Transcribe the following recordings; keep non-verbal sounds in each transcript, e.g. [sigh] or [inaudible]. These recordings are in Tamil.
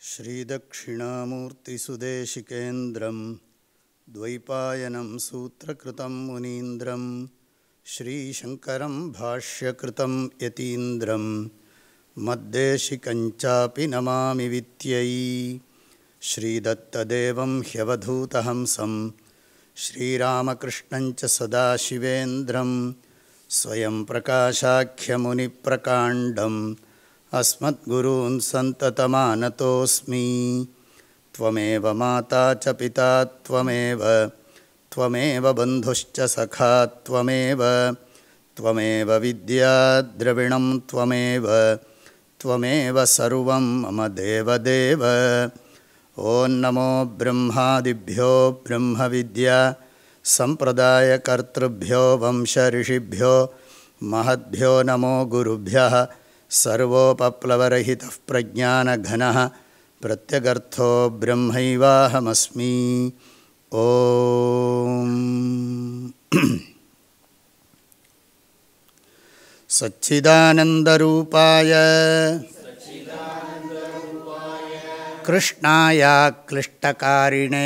श्रीदक्षिणामूर्तिसुदेशिकेन्द्रं द्वैपायनं सूत्रकृतं मुनीन्द्रं श्रीशङ्करं भाष्यकृतं यतीन्द्रं मद्देशिकञ्चापि नमामि वित्यै श्रीदत्तदेवं ह्यवधूतहंसं श्रीरामकृष्णञ्च सदाशिवेन्द्रं स्वयं प्रकाशाख्यमुनिप्रकाण्डम् अस्मद्गुरून् सन्ततमानतोऽस्मि। त्वमेव माता च पिता त्वमेव त्वमेव बन्धुश्च सखा त्वमेव त्वमेव विद्याद्रविणं त्वमेव त्वमेव सर्वं मम देवदेव ॐ नमो ब्रह्मादिभ्यो ब्रह्मविद्या सम्प्रदायकर्तृभ्यो वंशऋषिभ्यो महद्भ्यो नमो गुरुभ्यः सर्वोपप्लवरहितः प्रज्ञानघनः प्रत्यगर्थो ब्रह्मैवाहमस्मि। ॐ। सच्चिदानन्दरूपाय कृष्णाया क्लिष्टकारिणे।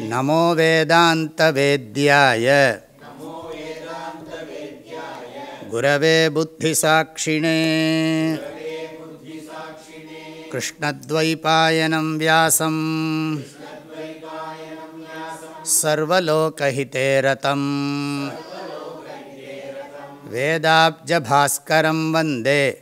नमो वेदान्तवेद्याय। गुरवे बुद्धिसाक्षिणे। कृष्णद्वैपायनं व्यासं। सर्वलोकहिते रतं वेदाब्जभास्करं वन्दे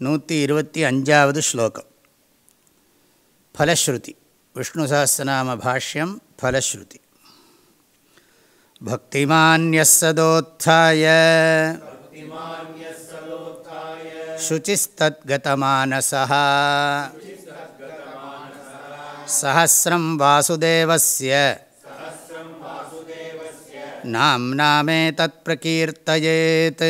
நூற்றி இருபத்தி அஞ்சாவது ஸ்லோகம் ஃபலஸ்ருதி விஷ்ணு சஹஸ்ரநாம பாஷ்யம் ஃபலஸ்ருதி भक्तिमान्यः सदोत्थाय शुचिस्तद्गतमानसः सहस्रं वासुदेवस्य नाम्नामेतत्प्रकीर्तयेत्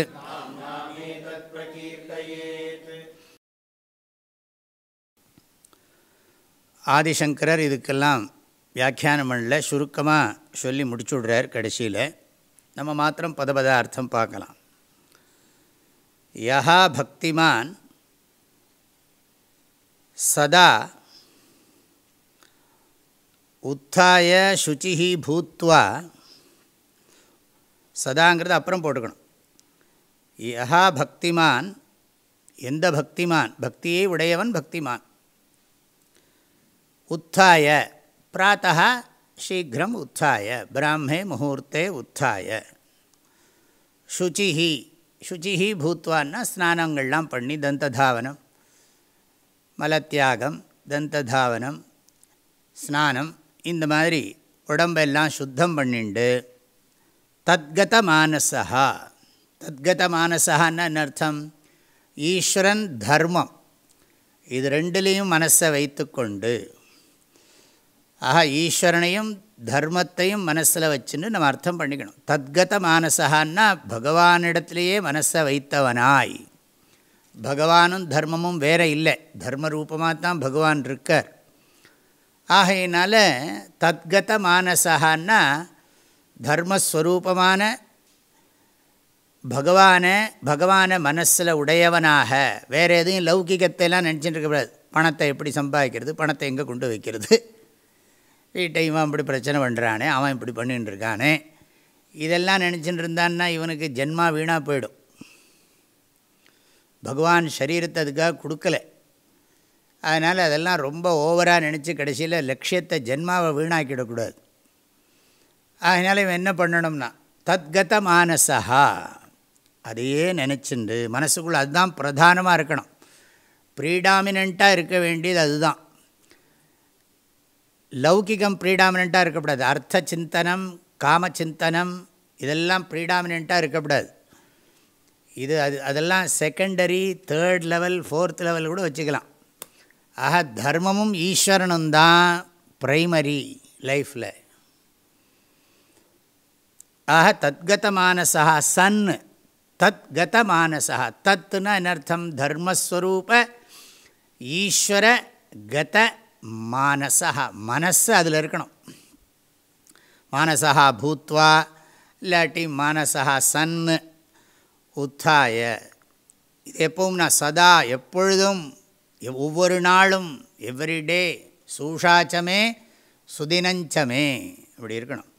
ஆதிசங்கரர் இதுக்கெல்லாம் வியாக்கியானம் பண்ணல சுருக்கமாக சொல்லி முடிச்சுடுறார் கடைசியில். நம்ம மாத்திரம் பதபத அர்த்தம் பார்க்கலாம். யஹா பக்திமான் சதா உத்தாய சுச்சிஹி பூத்வா. சதாங்கிறது அப்புறம் போட்டுக்கணும். யஹா பக்திமான் எந்த பக்திமான்? பக்தியை உடையவன் பக்திமான். உத்தாய பிராத்தா சீக்கிரம் உத்தாய பிராமே முகூர்த்தே உத்தாய சுச்சிஹி சுச்சிஹி பூத்வான்னா ஸ்நானங்கள்லாம் பண்ணி தந்ததாவனம் மலத்தியாகம் தந்ததாவனம் ஸ்நானம் இந்த மாதிரி உடம்பெல்லாம் சுத்தம் பண்ணிண்டு தத்கத மானசா தத்கத மானசான்னு அர்த்தம்? ஈஸ்வரன் தர்மம். இது ரெண்டுலேயும் மனசை வைத்து கொண்டு ஆஹா ஈஸ்வரனையும் தர்மத்தையும் மனசில் வச்சுன்னு நம்ம அர்த்தம் பண்ணிக்கணும். தத்கத மானசகான்னா பகவானிடத்திலேயே மனசை வைத்தவனாய். பகவானும் தர்மமும் வேற இல்லை. தர்ம ரூபமாக தான் பகவான் இருக்கார். ஆகையினால தத்கத மானசகான்னா தர்மஸ்வரூபமான பகவானை பகவானை மனசில் உடையவனாக. வேறு எதையும் லௌகிகத்தையெல்லாம் நினச்சிட்டு இருக்கக்கூடாது பணத்தை எப்படி சம்பாதிக்கிறது? பணத்தை எங்கே கொண்டு வைக்கிறது? வீட்டை இவன் இப்படி பிரச்சனை பண்ணுறானே அவன் இப்படி பண்ணின்னு இருக்கானே இதெல்லாம் நினச்சிட்டு இருந்தான்னா இவனுக்கு ஜென்மா வீணாக போயிடும். பகவான் சரீரத்தை அதுக்காக கொடுக்கல. அதனால் அதெல்லாம் ரொம்ப ஓவராக நினச்சி கடைசியில் லட்சியத்தை ஜென்மாவை வீணாக்கிடக்கூடாது. அதனால் இவன் என்ன பண்ணணும்னா தத்கத மானசா அதையே நினச்சிண்டு மனசுக்குள்ளே அதுதான் பிரதானமாக இருக்கணும். ப்ரீடாமினண்ட்டாக இருக்க வேண்டியது அதுதான். லௌகிகம் ப்ரீடாமினண்ட்டாக இருக்கக்கூடாது. அர்த்த சிந்தனம் காம சிந்தனம் இதெல்லாம் ப்ரீடாமினண்ட்டாக இருக்கக்கூடாது. இது அது அதெல்லாம் secondary third level fourth level கூட வச்சுக்கலாம். ஆக தர்மமும் ஈஸ்வரனும் தான் ப்ரைமரி லைஃப்பில் ஆக தத்கத மானசா சன் தத்கத மானசா தத்துனா என்னர்த்தம் தர்மஸ்வரூப ஈஸ்வர கத மானசா மனசு அதில் இருக்கணும். மானசா பூத்வா இல்லாட்டி மானசா சன் உத்தாய. இது எப்பவும் நான் சதா எப்பொழுதும் ஒவ்வொரு நாளும் எவ்ரிடே சூஷாச்சமே சுதினஞ்சமே இப்படி இருக்கணும்.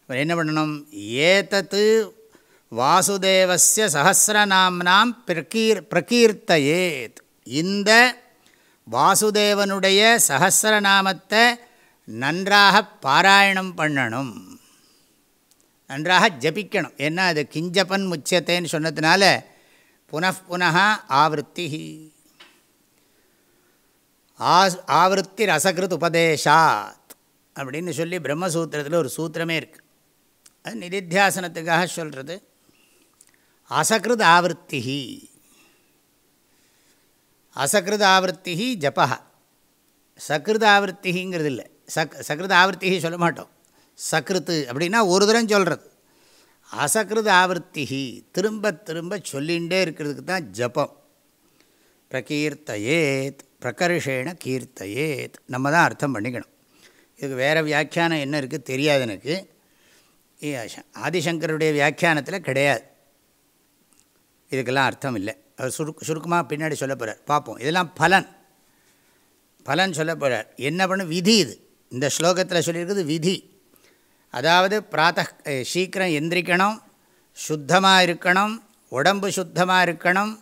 அப்புறம் என்ன பண்ணணும்? ஏதத்து வாசுதேவஸ்ய சகசிரநாம்னாம் பிரகீர் பிரகீர்த்தையேத். இந்த வாசுதேவனுடைய சஹசிரநாமத்தை நன்றாக பாராயணம் பண்ணணும். நன்றாக ஜபிக்கணும். ஏன்னா அது கிஞ்சப்பன் முச்சத்தேன்னு சொன்னதுனால புனப்புனா ஆவருத்தி. ஆஸ் ஆவருத்தி ரசகிருத் உபதேசாத் அப்படின்னு சொல்லி பிரம்மசூத்திரத்தில் ஒரு சூத்திரமே இருக்குது அது நிதித்தியாசனத்துக்காக சொல்கிறது அசகிருத் ஆவருத்திஹி. அசகிருத ஆவருத்தி ஜபா சகிருத் ஆவருத்திங்கிறது இல்லை சக் சகிருத் ஆவருத்தி சொல்ல மாட்டோம் சக்ருத்து அப்படின்னா ஒரு தரம் சொல்கிறது அசகிருத ஆவருத்தி திரும்ப திரும்ப சொல்லிகிட்டே இருக்கிறதுக்கு தான் ஜபம். பிரகீர்த்தையேத் பிரகர்ஷேண கீர்த்தையேத். நம்ம தான் அர்த்தம் பண்ணிக்கணும். இதுக்கு வேறு வியாக்கியானம் என்ன இருக்குது தெரியாது எனக்கு. ஆதிசங்கருடைய வியாக்கியானத்தில் கிடையாது. இதுக்கெல்லாம் அர்த்தம் இல்லை. சுருக் சுருக்கமாக பின்னாடி சொல்ல போகிறார் பார்ப்போம். இதெல்லாம் பலன். பலன் சொல்ல போகிறார் என்ன பண்ணும் விதி இது. இந்த ஸ்லோகத்தில் சொல்லியிருக்குது விதி. அதாவது பிராத்த சீக்கிரம் எந்திரிக்கணும் சுத்தமாக இருக்கணும் உடம்பு சுத்தமாக இருக்கணும்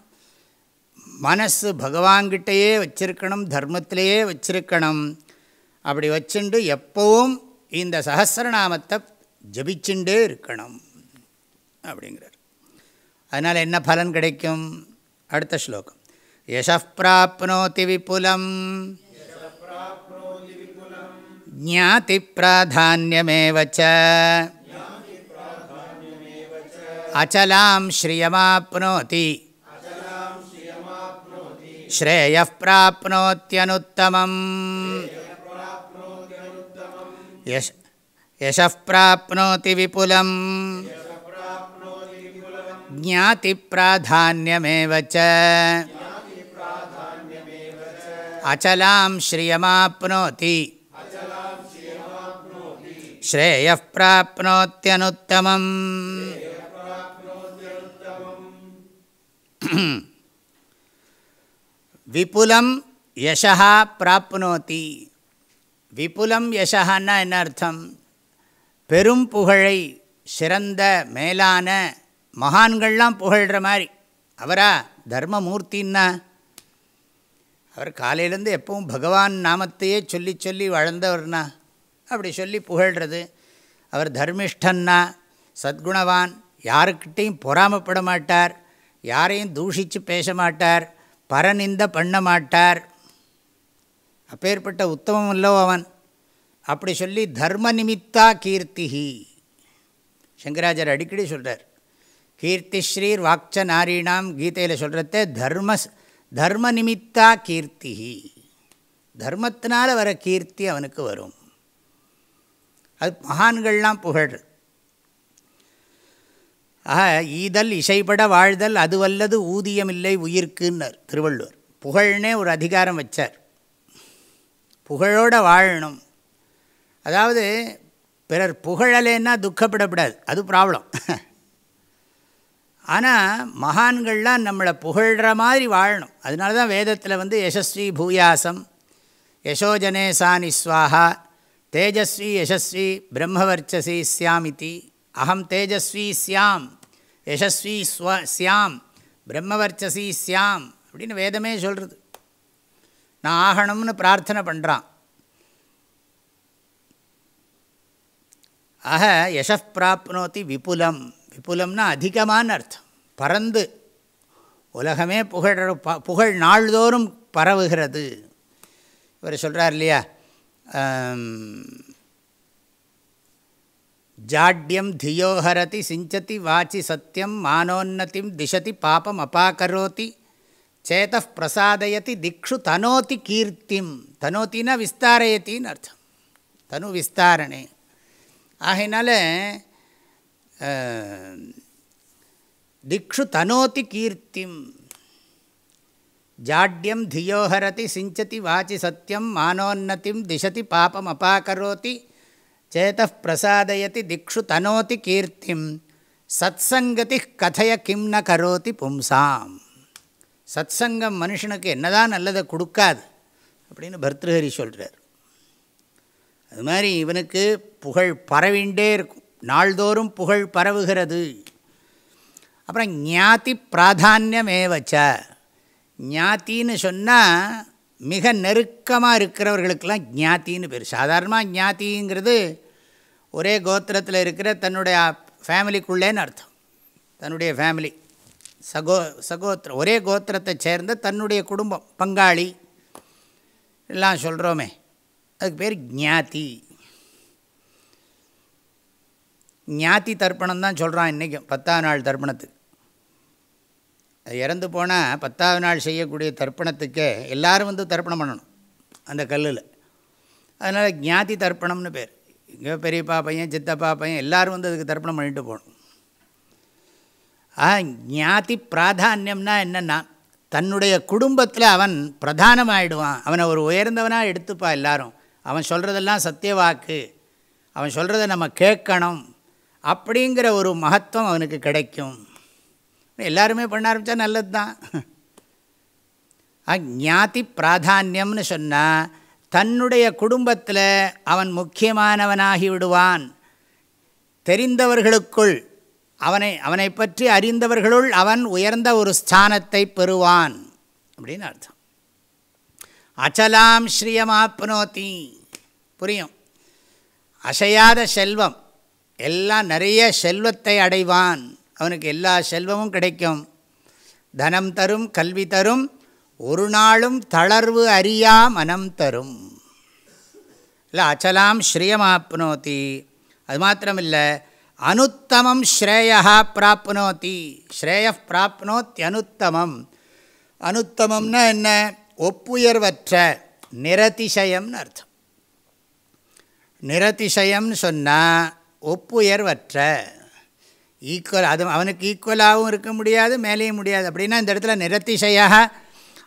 மனசு பகவான்கிட்டையே வச்சிருக்கணும் தர்மத்திலேயே வச்சிருக்கணும். அப்படி வச்சுண்டு எப்பவும் இந்த சஹசிரநாமத்தை ஜபிச்சுண்டே இருக்கணும். அப்படிங்கிறார். அதனால் என்ன பலன் கிடைக்கும்? அடுத்த ஸ்லோகம் யசப்பிராப்னோதி விபுலம் ஜாதி பிராதான்யமேவ அச்சலாம் ஸ்ரியமாப்னோதி ஸ்ரேய பிராப்னோத்தியனுத்தமம் யஷ் यशः प्राप्नोति विपुलं ज्ञातिप्राधान्यमेव च अचलां श्रियमाप्नोति श्रेयः प्राप्नोत्यनुत्तमम् விபுலம் யசா பிராப்னோதி விபுலம் யசகான்னா என்ன அர்த்தம் பெரும் புகழை சிறந்த மேலான மகான்கள்லாம் புகழ்கிற மாதிரி. அவரா? தர்மமூர்த்தின்னா? அவர் காலையிலேருந்து எப்பவும் பகவான் நாமத்தையே சொல்லி சொல்லி வளர்ந்தவர்னா? அப்படி சொல்லி புகழ்கிறது அவர் தர்மிஷ்டன்னா? சத்குணவான். யாருக்கிட்டையும் பொறாமப்பட மாட்டார். யாரையும் தூஷித்து பேச மாட்டார். பரநிந்த பண்ண மாட்டார். அப்பேற்பட்ட உத்தமம் இல்லோ அவன். அப்படி சொல்லி தர்ம நிமித்தா கீர்த்திஹி. சங்கராச்சார் அடிக்கடி சொல்கிறார் கீர்த்தி ஸ்ரீர் வாக்ச நாரீணாம் கீதையில் சொல்கிறத தர்ம தர்ம நிமித்தா கீர்த்தி. தர்மத்தினால் வர கீர்த்தி அவனுக்கு வரும். அது மகான்கள்லாம் புகழ். ஆக ஈதல் இசைப்பட வாழ்தல் அதுவல்லது ஊதியமில்லை உயிர்க்குன்னர் திருவள்ளுவர். புகழ்னே ஒரு அதிகாரம் வச்சார். புகழோடு வாழணும். அதாவது பிறர் புகழலேன்னா துக்கப்படப்படாது. அது ப்ராப்ளம் [laughs] ஆனால் மகான்கள்லாம் நம்மளை புகழ்கிற மாதிரி வாழணும். அதனால தான் வேதத்தில் வந்து யசஸ்வி பூயாசம் யசோஜனே சா ஸ்வாஹா தேஜஸ்வி யசஸ்வி பிரம்மவர்ச்சசி சியாம் சியாமிதி அகம் தேஜஸ்வி சியாம் யசஸ்வி ஸ்வ சியாம் பிரம்மவர்ச்சசி சியாம் அப்படின்னு வேதமே சொல்கிறது நான் ஆகணும்னு பிரார்த்தனை பண்ணுறான் ஆக யசப் பிராப்னோத்தி விபுலம் விபுலம்னா அதிகமான அர்த்தம். பறந்து. உலகமே புகழ புகழ் நாள்தோறும் பரவுகிறது. இவர் சொல்கிறார் இல்லையா? ஜாட்யம் தியோஹரதி சிஞ்சதி வாச்சி சத்தியம் மானோன்னதிம் திசதி பாபம் அபாக்கரோதி சேத பிரசாதயதி திக்ஷு தனோதி கீர்த்திம். தனோத்தின்னா விஸ்தாரயத்தின்னு அர்த்தம். தனு விஸ்தாரணே. ஆகையினால திக்ஷு தனோதி கீர்த்திம் ஜாட்யம் தியோஹரதி சிஞ்சதி வாச்சி சத்தியம் மானோன்னதிம் திசதி பாபம் அபாக்கரோதி சேத பிரசாதயதி திக்ஷு தனோதி கீர்த்திம் சத்சங்கதி கதைய கிம் ந கரோதி பும்சாம். சத்சங்கம் மனுஷனுக்கு என்னதான் நல்லதை கொடுக்காது அப்படின்னு பர்திருஹரி சொல்கிறார் அது மாதிரி இவனுக்கு புகழ் பரவிண்டே இருக்கும். நாள்தோறும் புகழ் பரவுகிறது. அப்புறம் ஞாதி பிராதானியமேவச்ச. ஞாத்தின்னு சொன்னால் மிக நெருக்கமாக இருக்கிறவர்களுக்கெல்லாம் ஞாத்தின்னு பேர். சாதாரணமாக ஞாத்திங்கிறது ஒரே கோத்திரத்தில் இருக்கிற தன்னுடைய ஃபேமிலிக்குள்ளேன்னு அர்த்தம். தன்னுடைய ஃபேமிலி. சகோ சகோத்திரம் ஒரே கோத்திரத்தை சேர்ந்த தன்னுடைய குடும்பம் பங்காளி. எல்லாம் சொல்கிறோமே அதுக்கு பேர் ஞாத்தி ஞாத்தி தர்ப்பணம் தான் சொல்கிறான் இன்றைக்கும் பத்தாவது நாள் தர்ப்பணத்துக்கு. அது இறந்து போனால் பத்தாவது நாள் செய்யக்கூடிய தர்ப்பணத்துக்கே எல்லோரும் வந்து தர்ப்பணம் பண்ணணும் அந்த கல்லில். அதனால் ஞாதி தர்ப்பணம்னு பேர். இங்கே பெரியப்பா பையன் சித்தப்பா பையன் எல்லோரும் வந்து அதுக்கு தர்ப்பணம் பண்ணிட்டு போகணும். ஆ ஞாதி பிராதானியம்னா என்னென்னா தன்னுடைய குடும்பத்தில் அவன் பிரதானமாகிடுவான் அவனை ஒரு உயர்ந்தவனாக எடுத்துப்பா எல்லாரும். அவன் சொல்கிறதெல்லாம் சத்தியவாக்கு அவன் சொல்கிறத நம்ம கேட்கணும். அப்படிங்கிற ஒரு மகத்துவம் அவனுக்கு கிடைக்கும். எல்லாருமே பண்ண ஆரம்பித்தா நல்லது தான் ஞாதி பிராதானியம்னு சொன்னால் தன்னுடைய குடும்பத்தில் அவன் முக்கியமானவனாகி விடுவான். தெரிந்தவர்களுக்குள் அவனை அவனை பற்றி அறிந்தவர்களுள் அவன் உயர்ந்த ஒரு ஸ்தானத்தை பெறுவான். அப்படின்னு அர்த்தம். அச்சலாம் ஸ்ரீயமாப்னோத்தி புரியும்? அசையாத செல்வம். எல்லாம் நிறைய செல்வத்தை அடைவான். அவனுக்கு எல்லா செல்வமும் கிடைக்கும். தனம் தரும் கல்வி தரும் ஒரு நாளும் தளர்வு அறியா மனம் தரும். இல்லை அச்சலாம் ஸ்ரீயமாப்னோத்தி அது மாத்திரமில்லை அனுத்தமம் ஸ்ரேயா பிராப்னோத்தி ஸ்ரேய பிராப்னோத்தி அனுத்தமம். அனுத்தமம்னா என்ன? ஒப்புயர்வற்ற நிரதிசயம்னு அர்த்தம். நிரதிசயம்னு சொன்னால் ஒப்புயர்வற்ற ஈக்குவல் அது அவனுக்கு ஈக்குவலாகவும் இருக்க முடியாது மேலேயும் முடியாது. அப்படின்னா இந்த இடத்துல நிரதிசயா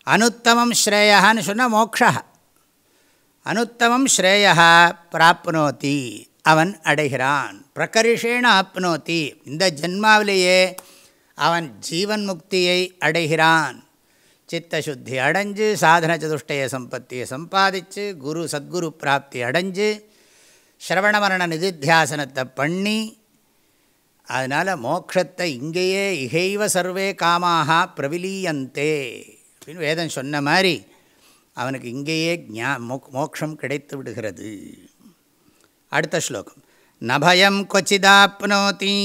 அனுத்தமம் ஸ்ரேயான்னு சொன்னால் மோக்ஷா அனுத்தமம் ஸ்ரேயா பிராப்னோத்தி அவன் அடைகிறான். பிரகரிஷேன ஆப்னோத்தி இந்த ஜென்மாவிலேயே அவன் ஜீவன் முக்தியை அடைகிறான். சித்தசுத்தி அடைஞ்சு சாதன சதுஷ்டய சம்பத்தியை சம்பாதிச்சு குரு சத்குரு பிராப்தி அடைஞ்சு ஸ்ரவண மரண நிதித்தியாசனத்தை பண்ணி அதனால் மோக்ஷத்தை இங்கேயே இகைவ சர்வே காமாக பிரவிலீயந்தே அப்படின்னு வேதம் சொன்ன மாதிரி அவனுக்கு இங்கேயே ஞா மோக்ஷம் கிடைத்து விடுகிறது. அடுத்த ஸ்லோகம். நபயம் கொச்சிதாப்னோதி.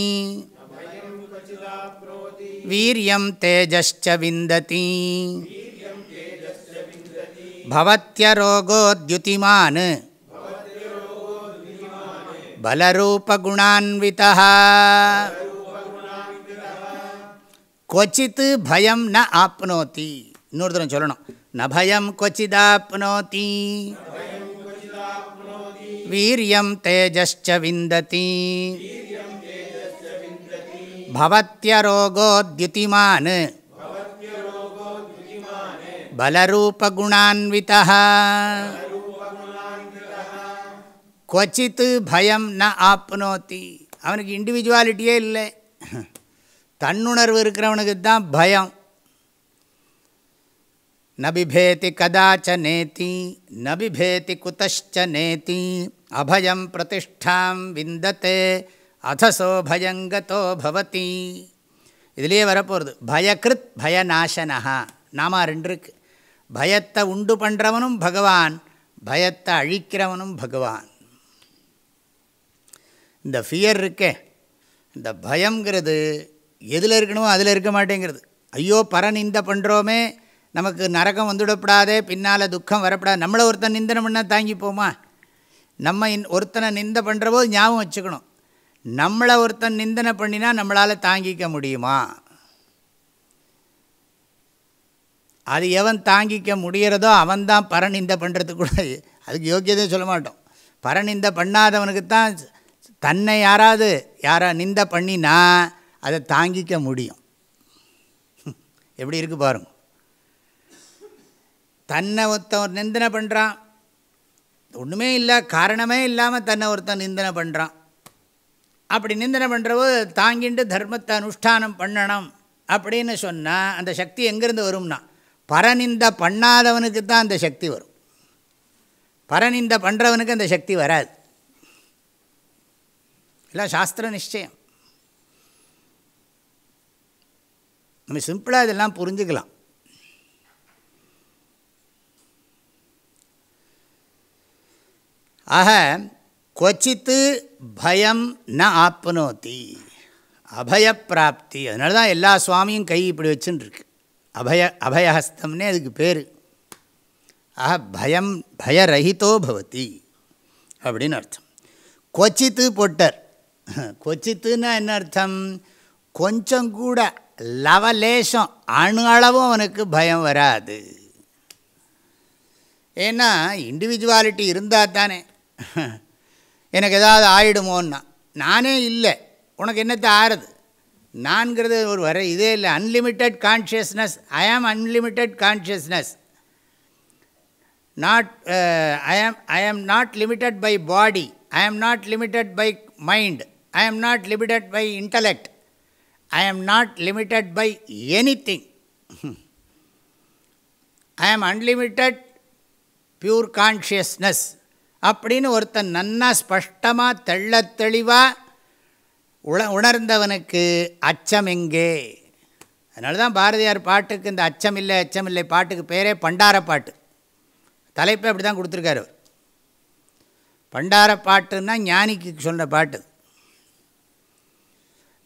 வீரியம் தேஜश्च விந்ததி. பவத்யரோகோத்யுதிமான் பலரூபகுணான்விதா கொச்சித்து பயம் ந ஆப்னோத்தி இன்னொரு தரம் சொல்லணும் ந பயம் கொச்சிதாப்னோத்தி வீரியம் தேஜश्च விந்ததி பவத்யரோகோத்யுதிமான் பலரூபகுணான்விதா கொச்சித்து பயம் ந ஆப்னோத்தி அவனுக்கு இண்டிவிஜுவாலிட்டியே இல்லை தன்னுணர்வு இருக்கிறவனுக்கு தான் பயம் நபிபேதி கதாச்ச நேத்தி நபிபேதி குதச்ச நேத்தி அபயம் பிரதிஷ்டாம் விந்தத்தே அதசோ பயங்கதோ பவதி இதுலேயே வரப்போகிறது பயக்ருத் பயநாசனஹா நாம ரெண்டு இருக்கு பயத்தை உண்டு பண்ணுறவனும் பகவான் பயத்தை அழிக்கிறவனும் பகவான் இந்த ஃபியர் இருக்கே. இந்த பயங்கிறது எதில் இருக்கணுமோ அதில் இருக்க மாட்டேங்கிறது. ஐயோ பரநிந்த பண்ணுறோமே நமக்கு நரகம் வந்துவிடப்படாதே பின்னால் துக்கம் வரப்படாது. நம்மளை ஒருத்தன் நிந்தனை பண்ணால் தாங்கிப்போமா நம்ம இன் ஒருத்தனை நிந்த பண்ணுற போது ஞாபகம் வச்சுக்கணும். நம்மளை ஒருத்தன் நிந்தனை பண்ணினா நம்மளால் தாங்கிக்க முடியுமா? அது எவன் தாங்கிக்க முடிகிறதோ அவன்தான் பரநிந்த பண்ணுறதுக்கு கூட அதுக்கு யோக்கியதே சொல்ல மாட்டோம். பரநிந்த பண்ணாதவனுக்கு தான் தன்னை யாராவது யாரா நிந்த பண்ணினா அதை தாங்கிக்க முடியும். எப்படி இருக்கு பாருங்க. தன்னை ஒருத்தன் நிந்தனை பண்ணுறான் ஒன்றுமே இல்லை காரணமே இல்லாமல் தன்னை ஒருத்தன் நிந்தனை பண்ணுறான் அப்படி நிந்தனை பண்ணுறபோது தாங்கிட்டு தர்மத்தை அனுஷ்டானம் பண்ணணும் அப்படின்னு சொன்னால் அந்த சக்தி எங்கேருந்து வரும்னா பரநிந்த பண்ணாதவனுக்கு தான் அந்த சக்தி வரும். பரநிந்த பண்ணுறவனுக்கு அந்த சக்தி வராது. எல்லாம் சாஸ்திர நிச்சயம். நம்ம சிம்பிளாக இதெல்லாம் புரிஞ்சுக்கலாம். ஆக கொச்சித்து பயம் ந ஆப்னோத்தி அபயப்பிராப்தி. அதனால தான் எல்லா சுவாமியும் கை இப்படி வச்சுன்னு அபய அபயஹஸ்தம்னே அதுக்கு பேர். ஆஹ பயம் பயரகிதோ பவதி. அப்படின்னு அர்த்தம். கொச்சித்து பொட்டர். [laughs] கொச்சித்துன்னா என்ன அர்த்தம்? கொஞ்சம் கூட லவலேசம் அணு அளவும் அவனுக்கு பயம் வராது. ஏன்னா இண்டிவிஜுவாலிட்டி இருந்தால் தானே. [laughs] எனக்கு ஏதாவது ஆயிடுமோன்னா நானே இல்லை. உனக்கு என்னத்தை ஆறுது? நான்கிறது ஒரு வர இதே இல்லை. அன்லிமிட்டெட் கான்ஷியஸ்னஸ் ஐ ஆம் unlimited consciousness not I am I am not limited by body I am not limited by mind I am not limited by intellect I am not limited by anything I am unlimited pure consciousness அப்படின்னு ஒருத்தன் நன்னா ஸ்பஷ்டமாக தெள்ள தெளிவாக உண உணர்ந்தவனுக்கு அச்சம் எங்கே? அதனால தான் பாரதியார் பாட்டுக்கு இந்த அச்சம் இல்லை அச்சம் இல்லை பாட்டுக்கு பேரே பண்டார பாட்டு. தலைப்பை அப்படி தான் கொடுத்துருக்காரு பண்டார பாட்டுன்னா ஞானிக்கு சொன்ன பாட்டு.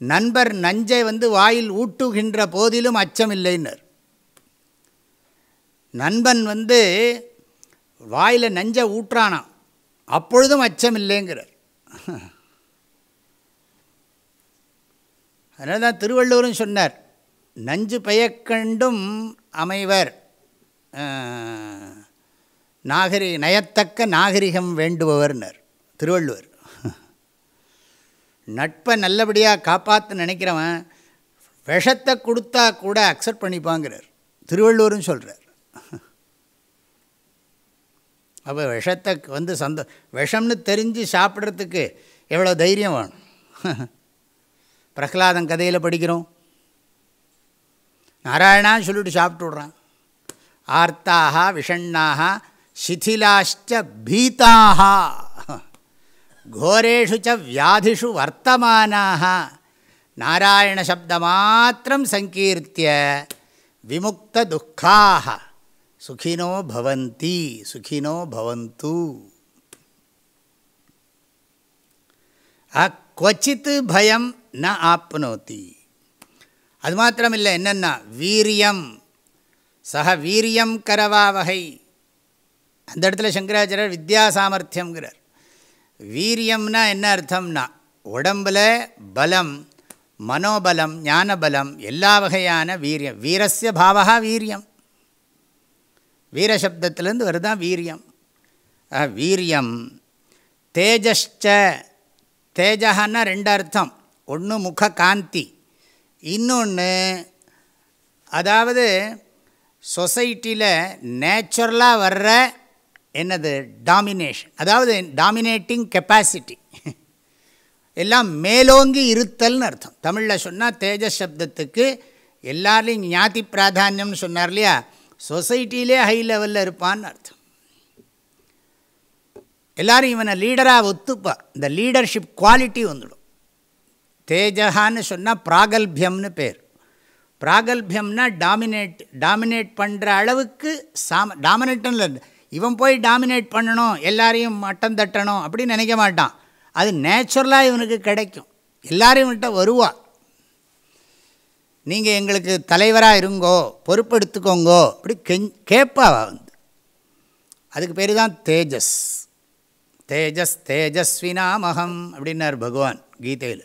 நண்பர் நஞ்சை வந்து வாயில் ஊட்டுகின்ற போதிலும் அச்சமில்லைன்னர். நண்பன் வந்து வாயில் நஞ்சை ஊற்றானான் அப்பொழுதும் அச்சம் இல்லைங்கிறார் அதனால தான் திருவள்ளுவரும் சொன்னார் நஞ்சு பயக்கண்டும் அமைவர் நாகரி நயத்தக்க நாகரிகம் வேண்டுபவர்னர். திருவள்ளுவர். நட்பை நல்லபடியாக காப்பாற்ற நினைக்கிறவன் விஷத்தை கொடுத்தா கூட அக்செப்ட் பண்ணிப்பாங்கிறார். திருவள்ளூர்னு சொல்கிறார் அப்போ விஷத்தை வந்து சந்தோ விஷம்னு தெரிஞ்சு சாப்பிட்றதுக்கு எவ்வளோ தைரியம் வேணும்? பிரகலாதம் கதையில் படிக்கிறோம். நாராயணான்னு சொல்லிட்டு சாப்பிட்டு விட்றான். ஆர்த்தாக விஷண்ணாக சிதிலாஷ்ட பீதாக கோரேஷு ச வியாதிஷு வர்த்தமானாக நாராயண சப்தமாத்திரம் சங்கீர்த்திய விமுக்த துக்காக சுகினோ பவந்தி சுகினோ பவந்து கொச்சித்து பயம் ந ஆப்னோத்தி அது மாத்திரமில்லை என்னென்னா வீரியம் சக வீரியம் கரவா வகை அந்த இடத்துல சங்கராச்சாரியர் வித்யா சாமர்த்தியங்கிறார் வீரியம்னா என்ன அர்த்தம்னா உடம்பில் பலம் மனோபலம் ஞானபலம் எல்லா வகையான வீரியம். வீரஸ்ய பாவகா வீரியம். வீரசப்தத்திலேருந்து வருதான் வீரியம். வீரியம். தேஜஸ்ச தேஜகான்னா ரெண்டு அர்த்தம். ஒன்று முக காந்தி இன்னொன்று அதாவது சொசைட்டியில் நேச்சுரலாக வர்ற என்னது? டாமினேஷன் அதாவது டாமினேட்டிங் கெப்பாசிட்டி எல்லாம் மேலோங்கி இருத்தல்னு அர்த்தம். தமிழில் சொன்னால் தேஜஸ் சப்தத்துக்கு எல்லாரையும் ஞாதி பிராதானியம்னு சொன்னார் இல்லையா? சொசைட்டிலே ஹை லெவலில் இருப்பான்னு அர்த்தம். எல்லோரும் இவனை லீடராக ஒத்துப்பா இந்த லீடர்ஷிப் குவாலிட்டி வந்துடும். தேஜகான்னு சொன்னால் பிராகல்பியம்னு பேர். பிராகல்பியம்னா டாமினேட் டாமினேட் பண்ணுற அளவுக்கு சாம டாமினேட்டன் இவன் போய் டாமினேட் பண்ணணும் எல்லாரையும் மட்டம் தட்டணும் அப்படின்னு நினைக்க மாட்டான். அது நேச்சுரலாக இவனுக்கு கிடைக்கும். எல்லாரையும் விட்ட வருவா. நீங்கள் எங்களுக்கு தலைவராக இருங்கோ பொறுப்பெடுத்துக்கோங்கோ அப்படி கெஞ் கேட்பா வந்து. அதுக்கு பேர் தான் தேஜஸ். தேஜஸ் தேஜஸ்வினாமகம் அப்படின்னார் பகவான் கீதையில்.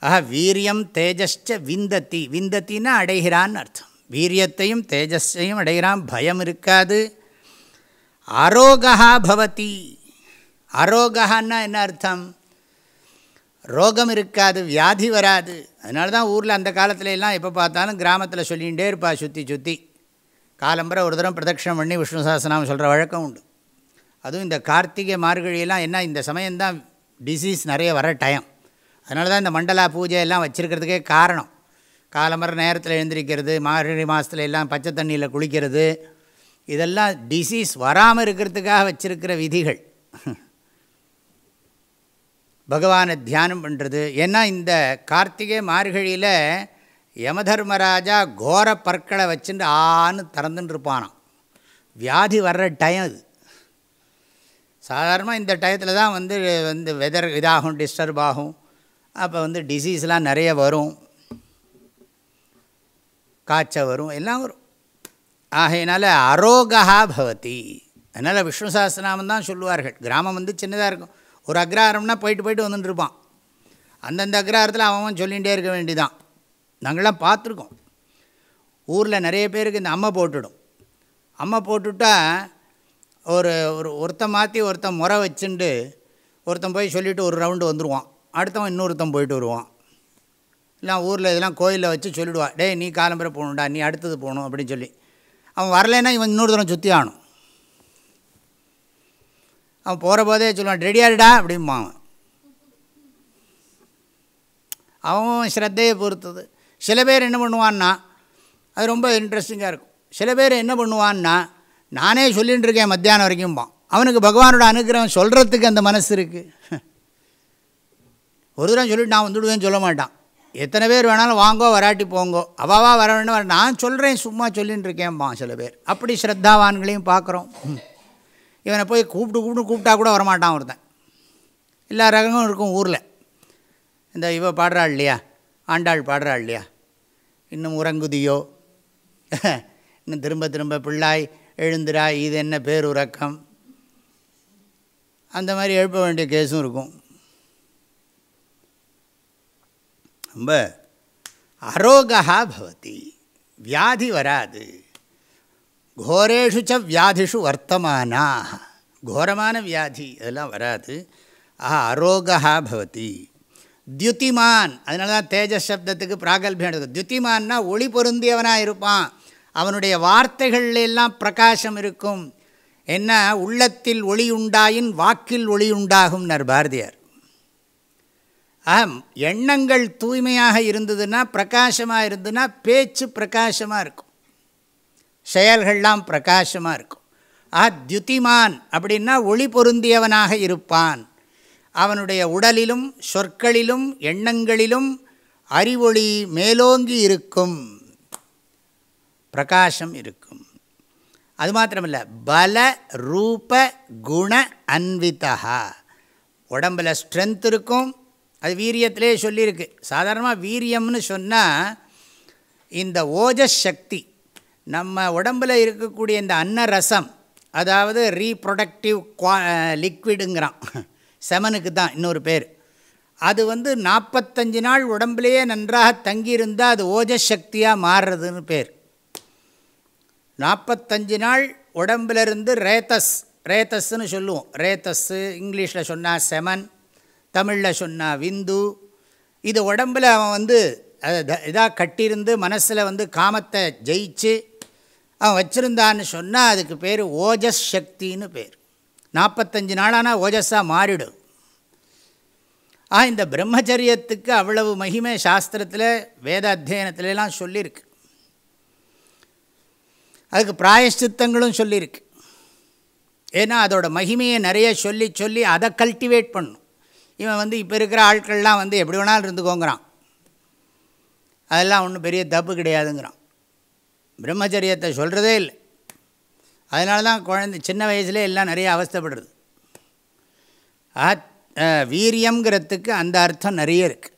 ஆஹா வீரியம் தேஜஸ்ச விந்தத்தி விந்தத்தின்னா அடைகிறான்னு அர்த்தம். வீரியத்தையும் தேஜஸையும் அடைகிறான். பயம் இருக்காது. அரோகா பவதி. அரோகான்னா என்ன அர்த்தம்? ரோகம் இருக்காது வியாதி வராது. அதனால தான் ஊரில் அந்த காலத்துல எல்லாம் எப்போ பார்த்தாலும் கிராமத்தில் சொல்லிகிட்டே இருப்பா சுற்றி சுற்றி காலம்பரை ஒரு தரம் பிரதட்சிணம் பண்ணி விஷ்ணு சாஸ்திரநாமம் சொல்கிற வழக்கம் உண்டு. அதுவும் இந்த கார்த்திகை மார்கழியெல்லாம் என்ன இந்த சமயம்தான் டிசீஸ் நிறைய வர டைம் அதனால தான் இந்த மண்டலா பூஜை எல்லாம் வச்சுருக்கிறதுக்கே காரணம். காலமர நேரத்தில் எழுந்திரிக்கிறது மார்கழி மாதத்துல எல்லாம் பச்சை தண்ணியில் குளிக்கிறது இதெல்லாம் டிசீஸ் வராமல் இருக்கிறதுக்காக வச்சுருக்கிற விதிகள். பகவானை தியானம் பண்ணுறது ஏன்னா இந்த கார்த்திகை மார்கழியில் யமதர்மராஜா கோர பற்களை வச்சுட்டு ஆன்னு திறந்துட்டு இருப்பானாம் வியாதி வர்ற டைம் அது. சாதாரணமாக இந்த டயத்தில் தான் வந்து வந்து வெதர் இதாகும் டிஸ்டர்ப் ஆகும். அப்போ வந்து டிசீஸ்லாம் நிறைய வரும். காய்ச்சல் வரும் எல்லாம் வரும். ஆகையினால அரோகா பவதி. அதனால் விஷ்ணு சாஸ்திரநாமம் தான் சொல்லுவார்கள். கிராமம் வந்து சின்னதாக இருக்கும். ஒரு அக்ரஹாரம்னா போயிட்டு போயிட்டு வந்துட்டு இருப்பான். அந்தந்த அக்ரஹாரத்தில் அவன் சொல்லிகிட்டே இருக்க வேண்டிதான். நாங்களாம் பார்த்துருக்கோம். ஊரில் நிறைய பேருக்கு இந்த அம்மை போட்டுடும். அம்மை போட்டுட்டா ஒரு ஒரு ஒருத்தன் மாற்றி ஒருத்தன் முறை வச்சுண்டு ஒருத்தன் போய் சொல்லிவிட்டு ஒரு ரவுண்டு வந்துடுவான் அடுத்தவன் இன்னொருத்தன் போயிட்டு வருவான். இல்லை ஊரில் இதெல்லாம் கோயிலில் வச்சு சொல்லிவிடுவான் டேய் நீ காலம்பரை போகணும்டா நீ அடுத்தது போகணும் அப்படின்னு சொல்லி. அவன் வரலைன்னா இவன் இன்னொரு தரம் சுற்றி ஆகணும். அவன் போகிற போதே சொல்லுவான் ரெடியாடுடா அப்படிம்பான் அவன். அவன் ஸ்ரத்தையை பொறுத்தது. சில பேர் என்ன பண்ணுவான்னா அது ரொம்ப இன்ட்ரெஸ்டிங்காக இருக்கும். சில பேர் என்ன பண்ணுவான்னா நானே சொல்லிகிட்டு இருக்கேன் மத்தியானம் வரைக்கும்பான். அவனுக்கு பகவானோட அனுகிரகம் சொல்கிறதுக்கு அந்த மனசு இருக்குது [laughs] ஒரு தடவை சொல்லிட்டு நான் வந்துடுவேன்னு சொல்ல மாட்டான். எத்தனை பேர் வேணாலும் வாங்கோ வராட்டி போங்கோ. அவாவா வர வேண்டும்? நான் சொல்கிறேன் சும்மா சொல்லின்னு இருக்கேன்பான் சில பேர். அப்படி ஸ்ரத்தாவான்களையும் பார்க்குறோம். இவனை போய் கூப்பிட்டு கூப்பிட்டு கூப்பிட்டா கூட வரமாட்டான் ஒருத்தன். எல்லா ரகமும் இருக்கும் ஊரில். இந்த இவ பாடுறாள் இல்லையா? ஆண்டாள் பாடுறாள் இல்லையா? இன்னும் உறங்குதியோ? [laughs] இன்னும் திரும்ப திரும்ப பிள்ளாய் எழுந்திராய் இது என்ன பேர் உறக்கம் அந்த மாதிரி எழுப்ப வேண்டிய கேஸும் இருக்கும். ரொம்ப அரோகா பவதி. வியாதி வராது. கோரேஷு ச வியாதிஷு வர்த்தமானா கோரமான வியாதி அதெல்லாம் வராது. ஆஹா அரோகா பவதி. தியுத்திமான் அதனால தான் தேஜஸ் சப்தத்துக்கு பிராகல்பியம் எடுக்கும் தியுத்திமான்னா ஒளி பொருந்தியவனாக இருப்பான். அவனுடைய வார்த்தைகளில் எல்லாம் பிரகாசம் இருக்கும். என்ன? உள்ளத்தில் ஒளி உண்டாயின் வாக்கில் ஒளி உண்டாகும்னார் பாரதியார். எண்ணங்கள் தூய்மையாக இருந்ததுன்னா பிரகாசமாக இருந்ததுன்னா பேச்சு பிரகாசமாக இருக்கும். செயல்கள்லாம் பிரகாசமாக இருக்கும். ஆ தியுதிமான் அப்படின்னா ஒளி பொருந்தியவனாக இருப்பான். அவனுடைய உடலிலும் சொற்களிலும் எண்ணங்களிலும் அறிவொளி மேலோங்கி இருக்கும். பிரகாசம் இருக்கும். அது மாத்திரமில்லை பல ரூப குண அன்விதா உடம்பில் ஸ்ட்ரென்த் இருக்கும் அது வீரியத்திலே சொல்லியிருக்கு. சாதாரணமாக வீரியம்னு சொன்னால் இந்த ஓஜஸ் சக்தி நம்ம உடம்பில் இருக்கக்கூடிய இந்த அன்ன ரசம் அதாவது ரீப்ரொடக்டிவ் குவா லிக்விடுங்கிறான். செமனுக்கு தான் இன்னொரு பேர். அது வந்து நாற்பத்தஞ்சு நாள் உடம்புலேயே நன்றாக தங்கியிருந்தால் அது ஓஜஸ் சக்தியாக மாறுறதுன்னு பேர். நாற்பத்தஞ்சு நாள் உடம்பிலிருந்து ரேத்தஸ் ரேத்தஸ்ன்னு சொல்லுவோம். ரேத்தஸ்ஸு இங்கிலீஷில் சொன்னால் செமன் தமிழில் சொன்னால் விந்து. இது உடம்பில் அவன் வந்து இதாக கட்டியிருந்து மனசில் வந்து காமத்தை ஜெயிச்சு அவன் வச்சுருந்தான்னு சொன்னால் அதுக்கு பேர் ஓஜஸ் சக்தின்னு பேர். நாற்பத்தஞ்சு நாளானா ஓஜஸ்ஸாக மாறிடும் ஆ இந்த பிரம்மச்சரியத்துக்கு அவ்வளவு மகிமை சாஸ்திரத்தில் வேத அத்தியனத்துலலாம் சொல்லியிருக்கு அதுக்கு பிராயஷ்சித்தங்களும் சொல்லியிருக்கு ஏன்னா அதோடய மகிமையை நிறைய சொல்லி சொல்லி அதை கல்டிவேட் பண்ணும். இவன் வந்து இப்போ இருக்கிற ஆட்கள்லாம் வந்து எப்படி வேணாலும் இருந்துக்கோங்கிறான். அதெல்லாம் ஒன்றும் பெரிய தப்பு கிடையாதுங்கிறான். பிரம்மச்சரியத்தை சொல்கிறதே இல்லை. அதனால தான் குழந்தை சின்ன வயசுலே எல்லாம் நிறைய அவஸ்தப்படுறது. வீரியங்கிறதுக்கு அந்த அர்த்தம் நிறைய இருக்குது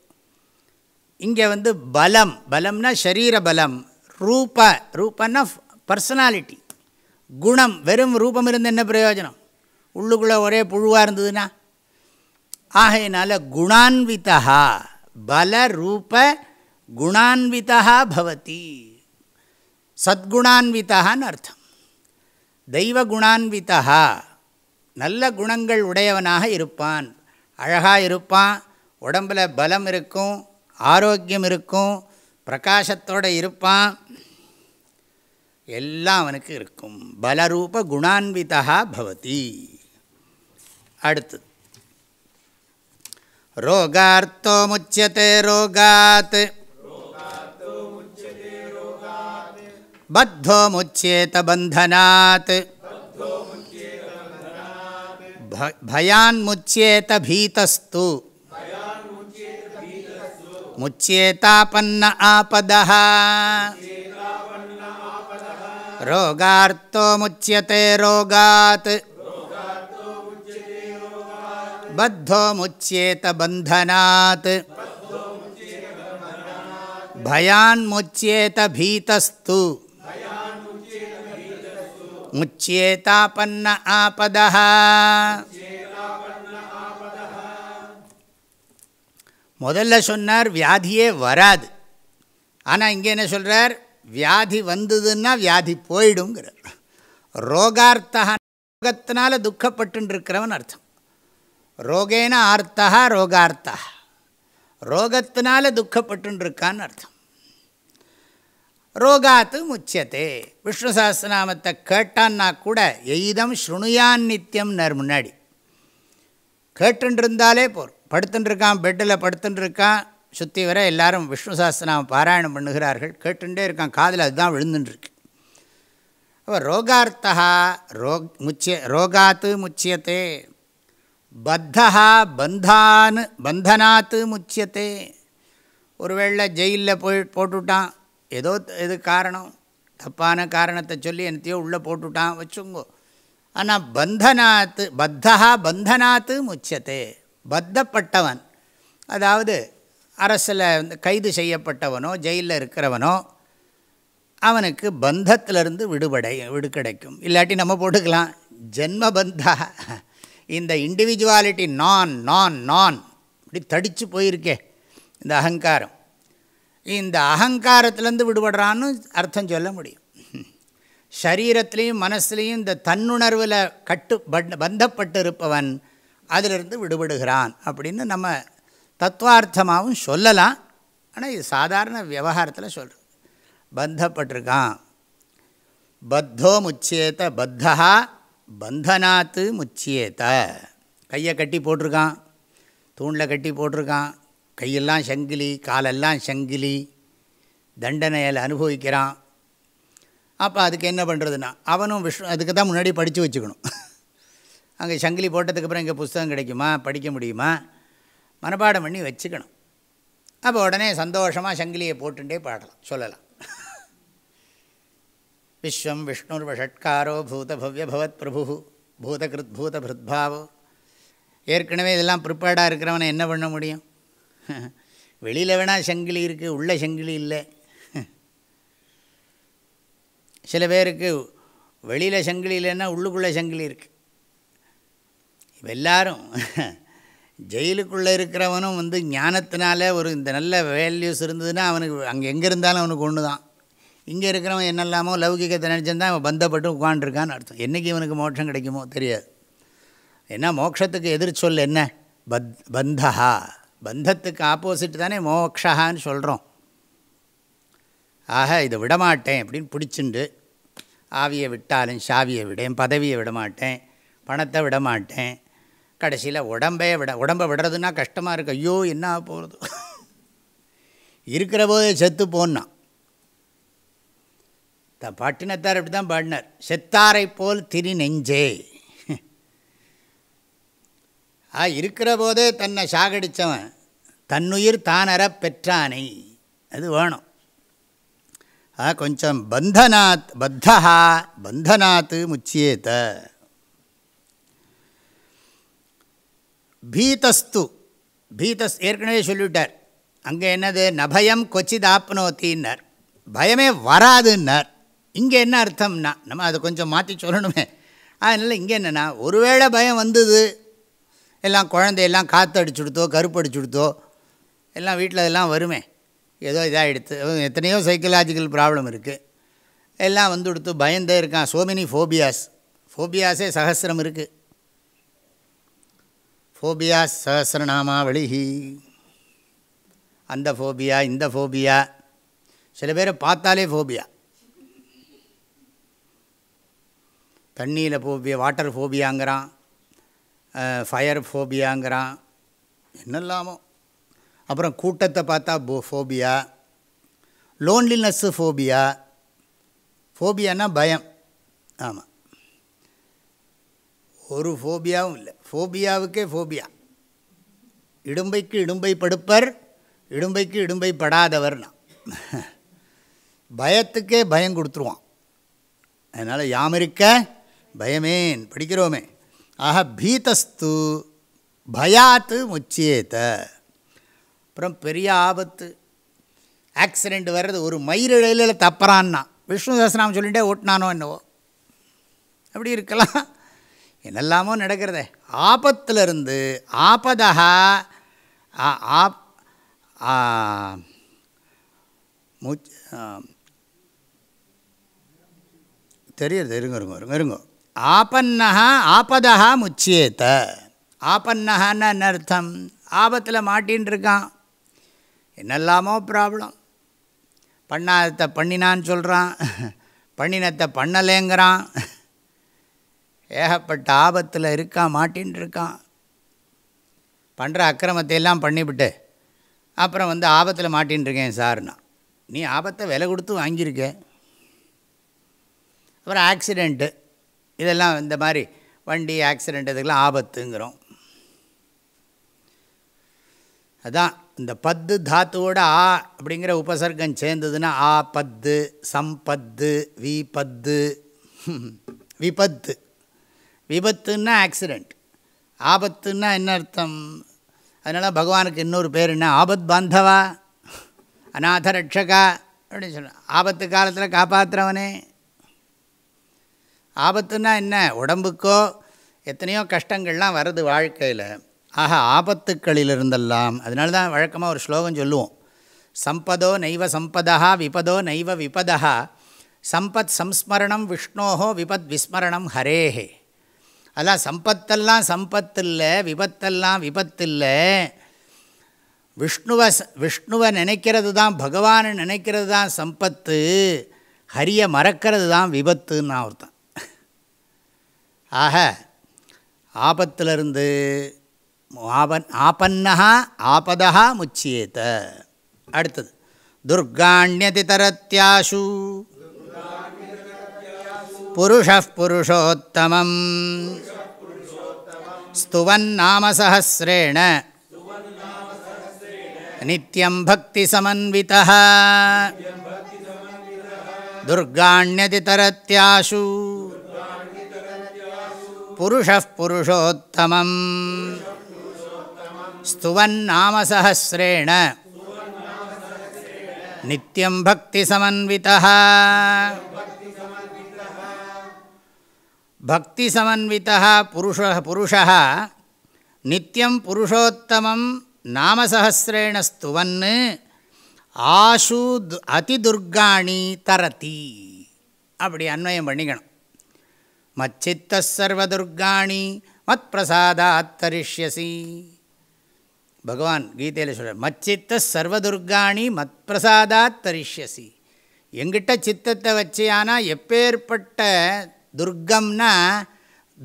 இங்கே வந்து பலம் பலம்னா சரீர பலம் ரூப ரூபன்னா பர்சனாலிட்டி குணம் வெறும் ரூபம் இருந்து என்ன பிரயோஜனம்? உள்ளுக்குள்ளே ஒரே புழுவாக இருந்ததுன்னா ஆகையினால குணான்விதா பல ரூப குணான்விதா பவதி. சத்குணான்விதான்னு அர்த்தம். தெய்வ குணான்விதா நல்ல குணங்கள் உடையவனாக இருப்பான். அழகாக இருப்பான் உடம்பில் பலம் இருக்கும் ஆரோக்கியம் இருக்கும் பிரகாசத்தோடு இருப்பான். எல்லாம் அவனுக்கு இருக்கும். பலரூப குணான்விதா பவதி. அடுத்து रोगार्तो मुच्यते रोगात् बद्धो मुच्येत बन्धनात् भयान्मुच्येत भीतस्तु मुच्येतापन्न आपदः रोगार्तो मुच्यते रोगात् பத்தோமுச்சேத பந்தனாத் பயான்முச்சேத பீதஸ்து முச்சேதாபன்ன ஆபதா முதல்ல சொன்னார் வியாதியே வராது. ஆனால் இங்கே என்ன சொல்கிறார் வியாதி வந்ததுன்னா வியாதி போயிடுங்கிறார் ரோகார்த்தகா ரோகத்தினால துக்கப்பட்டுருக்கிறவன் அர்த்தம். ரோகேன ஆர்த்தா ரோகார்த்தா ரோகத்தினால துக்கப்பட்டுருக்கான்னு அர்த்தம். ரோகாத்து முச்சியத்தே விஷ்ணு சாஸ்திரநாமத்தை கேட்டான்னா கூட எய்தம் ஸ்ருணுயான் நித்தியம்னர் முன்னாடி. கேட்டுருந்தாலே போர். படுத்துட்டுருக்கான் பெட்டில் படுத்துட்டுருக்கான் சுற்றி வர எல்லாரும் விஷ்ணு சாஸ்திரநாமம் பாராயணம் பண்ணுகிறார்கள் கேட்டுட்டே இருக்கான் காதில் அதுதான் விழுந்துட்டுருக்கு அப்போ ரோகார்த்தா ரோக் முச்சிய ரோகாத்து முச்சியத்தே பத்தா பந்தான்னு பந்தனாத்து முச்சியத்தே. ஒருவேளை ஜெயிலில் போய் போட்டுவிட்டான் ஏதோ இது காரணம். தப்பான காரணத்தை சொல்லி என்னத்தையோ உள்ளே போட்டுவிட்டான் வச்சுங்கோ. ஆனால் பந்தனாத்து பத்தா பந்தனாத்து முச்சியத்தே. பத்தப்பட்டவன். அதாவது அரசில் கைது செய்யப்பட்டவனோ ஜெயிலில் இருக்கிறவனோ அவனுக்கு பந்தத்திலிருந்து விடுபடை விடு கிடைக்கும் இல்லாட்டி நம்ம போட்டுக்கலாம். ஜென்மபந்தா இந்த இண்டிவிஜுவாலிட்டி நான் நான் நான் இப்படி தடித்து போயிருக்கே இந்த அகங்காரம். இந்த அகங்காரத்திலேருந்து விடுபடுறான்னு அர்த்தம் சொல்ல முடியும். சரீரத்துலேயும் மனசுலேயும் இந்த தன்னுணர்வில் கட்டு பந்தப்பட்டு இருப்பவன் அதிலிருந்து விடுபடுகிறான் அப்படின்னு நம்ம தத்துவார்த்தமாகவும் சொல்லலாம். ஆனால் இது சாதாரண விவகாரத்தில் சொல்கிறது பந்தப்பட்டிருக்கான். பத்தோ முச்சியேத்த பத்தா பந்தனாத்து முச்சியேத்த. கையை கட்டி போட்டிருக்கான். தூணில் கட்டி போட்டிருக்கான். கையெல்லாம் சங்கிலி காலெல்லாம் சங்கிலி. தண்டனையில் அனுபவிக்கிறான். அப்போ அதுக்கு என்ன பண்ணுறதுன்னா அவனும் விஷ்ணு அதுக்கு தான் முன்னாடி படித்து வச்சுக்கணும். அங்கே சங்கிலி போட்டதுக்கப்புறம் இங்கே புஸ்தகம் கிடைக்குமா படிக்க முடியுமா? மனப்பாடம் பண்ணி வச்சுக்கணும். அப்போ உடனே சந்தோஷமாக சங்கிலியை போட்டுட்டே பாடலாம் சொல்லலாம். விஸ்வம் விஷ்ணுர் பூதபவ்யபவத் பூத பவ்ய பவத் பிரபு பூதகிருத் பூதபிருத்பாவோ ஏற்கனவே இதெல்லாம் ப்ரிப்பேர்டாக இருக்கிறவனை என்ன பண்ண முடியும்? [laughs] வெளியில் வேணால் சங்கிலி இருக்குது உள்ள சங்கிலி இல்லை. [laughs] சில பேருக்கு வெளியில் சங்கிலி இல்லைன்னா உள்ளுக்குள்ளே சங்கிலி இருக்குது இப்போ எல்லாரும் [laughs] ஜெயிலுக்குள்ளே இருக்கிறவனும் வந்து ஞானத்தினால ஒரு இந்த நல்ல வேல்யூஸ் இருந்ததுன்னா அவனுக்கு அங்கே எங்கே இருந்தாலும் அவனுக்கு ஒன்று தான் இங்கே இருக்கிறவன் என்னெல்லாமோ லௌகிகத்தை நினச்சிருந்தான் அவன் பந்தப்பட்டு உட்காண்டிருக்கான்னு அர்த்தம். என்றைக்கு இவனுக்கு மோட்சம் கிடைக்குமோ தெரியாது. என்ன மோட்சத்துக்கு எதிர்ச்சொல் என்ன? பத் பந்தஹா. பந்தத்துக்கு ஆப்போசிட் தானே மோக்ஷான்னு சொல்கிறோம் ஆக இதை விடமாட்டேன் அப்படின்னு பிடிச்சிண்டு ஆவியை விட்டாலும் சாவியை விடேன் பதவியை விடமாட்டேன் பணத்தை விடமாட்டேன் கடைசியில் உடம்பே விட உடம்பை விடுறதுன்னா கஷ்டமாக இருக்குது ஐயோ என்ன போகிறது இருக்கிற போதே செத்து போனான். த பாட்டினத்தார் அப்படி தான் பாடினார். செத்தாரை போல் திரி நெஞ்சே ஆ இருக்கிற போதே தன்னை சாகடித்தவன் தன்னுயிர் தானர பெற்றானை. அது வேணும். ஆ கொஞ்சம் பந்தனாத் பத்தா பந்தனாத்து முச்சியேத்த. பீதஸ்து பீதஸ் ஏற்கனவே சொல்லிவிட்டார். அங்கே என்னது? நபயம் கொச்சித் ஆப்னோத்தின்னார் பயமே வராதுன்னார். இங்கே என்ன அர்த்தம்னா நம்ம அதை கொஞ்சம் மாற்றி சொல்லணுமே. அதனால் இங்கே என்னென்னா ஒருவேளை பயம் வந்தது எல்லாம் குழந்தையெல்லாம் காற்று அடிச்சுடுத்தோ கருப்பு அடிச்சுடுத்தோ எல்லாம் வீட்டில் அதெல்லாம் வருமே. ஏதோ இதாக எடுத்து எத்தனையோ சைக்கலாஜிக்கல் ப்ராப்ளம் இருக்குது எல்லாம் வந்து கொடுத்து பயந்தே இருக்கான். So மெனி ஃபோபியாஸ் ஃபோபியாஸே சகசிரம் இருக்குது ஃபோபியாஸ் சகசிரநாமாவளி அந்த ஃபோபியா இந்த ஃபோபியா சில பேரை பார்த்தாலே ஃபோபியா தண்ணியில் ஃபோபியா வாட்டர் ஃபோபியாங்கிறான் ஃபயர் ஃபோபியாங்கிறான் என்னெல்லாமோ. அப்புறம் கூட்டத்தை பார்த்தா போ ஃபோபியா லோன்லினஸ்ஸு ஃபோபியா ஃபோபியானா பயம். ஆமாம் ஒரு ஃபோபியாவும் இல்லை. ஃபோபியாவுக்கே ஃபோபியா இடும்பைக்கு இடும்பை படுப்பர் இடும்பைக்கு இடும்பை படாதவர்னா. பயத்துக்கே பயம் கொடுத்துருவான். அதனால் யாமிருக்க பயமேன் படிக்கிறோமே. ஆக பீதஸ்து பயாத்து முச்சியேத்த. அப்புறம் பெரிய ஆபத்து. ஆக்சிடெண்ட் வர்றது ஒரு மயிரிழையில் தப்புறான்னா. விஷ்ணு சஹஸ்ரநாமம் சொல்லிட்டே ஓட்டினானோ என்னவோ. அப்படி இருக்கலாம். என்னெல்லாமோ நடக்கிறதே. ஆபத்திலிருந்து ஆபதா ஆப் தெரியுது இருங்க இருங்க இருங்க இருங்க. ஆபன்னா ஆபதா முச்சியேத்த. ஆபன்னஹான்னு அர்த்தம்? ஆபத்தில் மாட்டின்னு இருக்கான் என்னெல்லாமோ ப்ராப்ளம் பண்ணாதத்தை பண்ணினான்னு சொல்கிறான் பண்ணினத்தை பண்ணலேங்கிறான். ஏகப்பட்ட ஆபத்தில் இருக்கான் மாட்டின்னு இருக்கான் பண்ணுற அக்கிரமத்தை எல்லாம் பண்ணிவிட்டு அப்புறம் வந்து ஆபத்தில் மாட்டின்னு இருக்கேன் சார்னா. நீ ஆபத்தை விலை கொடுத்து வாங்கியிருக்க. அப்புறம் ஆக்சிடெண்ட்டு இதெல்லாம் இந்த மாதிரி வண்டி ஆக்சிடெண்ட் இதுக்கெல்லாம் ஆபத்துங்கிறோம். அதான் இந்த பத்து தாத்துவோட ஆ அப்படிங்கிற உபசர்க்கம் சேர்ந்ததுன்னா ஆ பத்து சம்பத்து வி பத்து விபத்து. விபத்துன்னா ஆக்சிடெண்ட் ஆபத்துன்னா என்ன அர்த்தம்? அதனால் பகவானுக்கு இன்னொரு பேர் என்ன? ஆபத் பாந்தவா? அநாத ரட்சகா? அப்படின்னு சொல்லணும் ஆபத்து காலத்தில் காப்பாற்றுறவனே ஆபத்துன்னா என்ன? உடம்புக்கோ எத்தனையோ கஷ்டங்கள்லாம் வருது வாழ்க்கையில். ஆக ஆபத்துக்களிலிருந்தெல்லாம் அதனால தான் வழக்கமாக ஒரு ஸ்லோகம் சொல்லுவோம். சம்பதோ நைவ சம்பதா விபதோ நைவ விபதா. சம்பத் சம்ஸ்மரணம் விஷ்ணோஹோ விபத் விஸ்மரணம் ஹரேஹே. அதெல்லாம் சம்பத்தெல்லாம் சம்பத்து இல்லை விபத்தெல்லாம் விபத்து இல்லை விஷ்ணுவை விஷ்ணுவை நினைக்கிறது தான் பகவானை நினைக்கிறது தான் சம்பத்து. ஹரியை மறக்கிறது தான் விபத்துன்னு ஒருத்தன் ஆக ஆபத்திலிருந்து ஆபன் ஆபன்னஹா ஆபதா முச்சியேத்த அடுத்தது துர்காண்யதி தரத்யாஷு புருஷ புருஷோத்தமம் ஸ்துவன்னாமசஹசிரேண நித்தியம் பக்தி சமன்விதா துர்காண்யதி தரத்யாஷு புருஷ புருஷோத்தமம் ஸ்துவன்னாமசஹசிரேண நித்யம் பக்தி சமன்விதா பக்தி சமன்விதா புருஷ புருஷா நித்தியம் புருஷோத்தமம் நாமசஹசிரேண ஸ்துவன் ஆஷு அதிதுர்காணி தரதி அப்படி அன்வயம் பண்ணிக்கணும். மச்சித்த சர்வதுர்காணி மத் பிரசாதாத் தரிஷ்யசி பகவான் கீதையில் சொல்கிறார் மச்சித்த சர்வதுர்காணி மத் பிரசாதாத் தரிஷ்யசி எங்கிட்ட சித்தத்தை வச்சியானா எப்பேற்பட்ட துர்க்கம்னா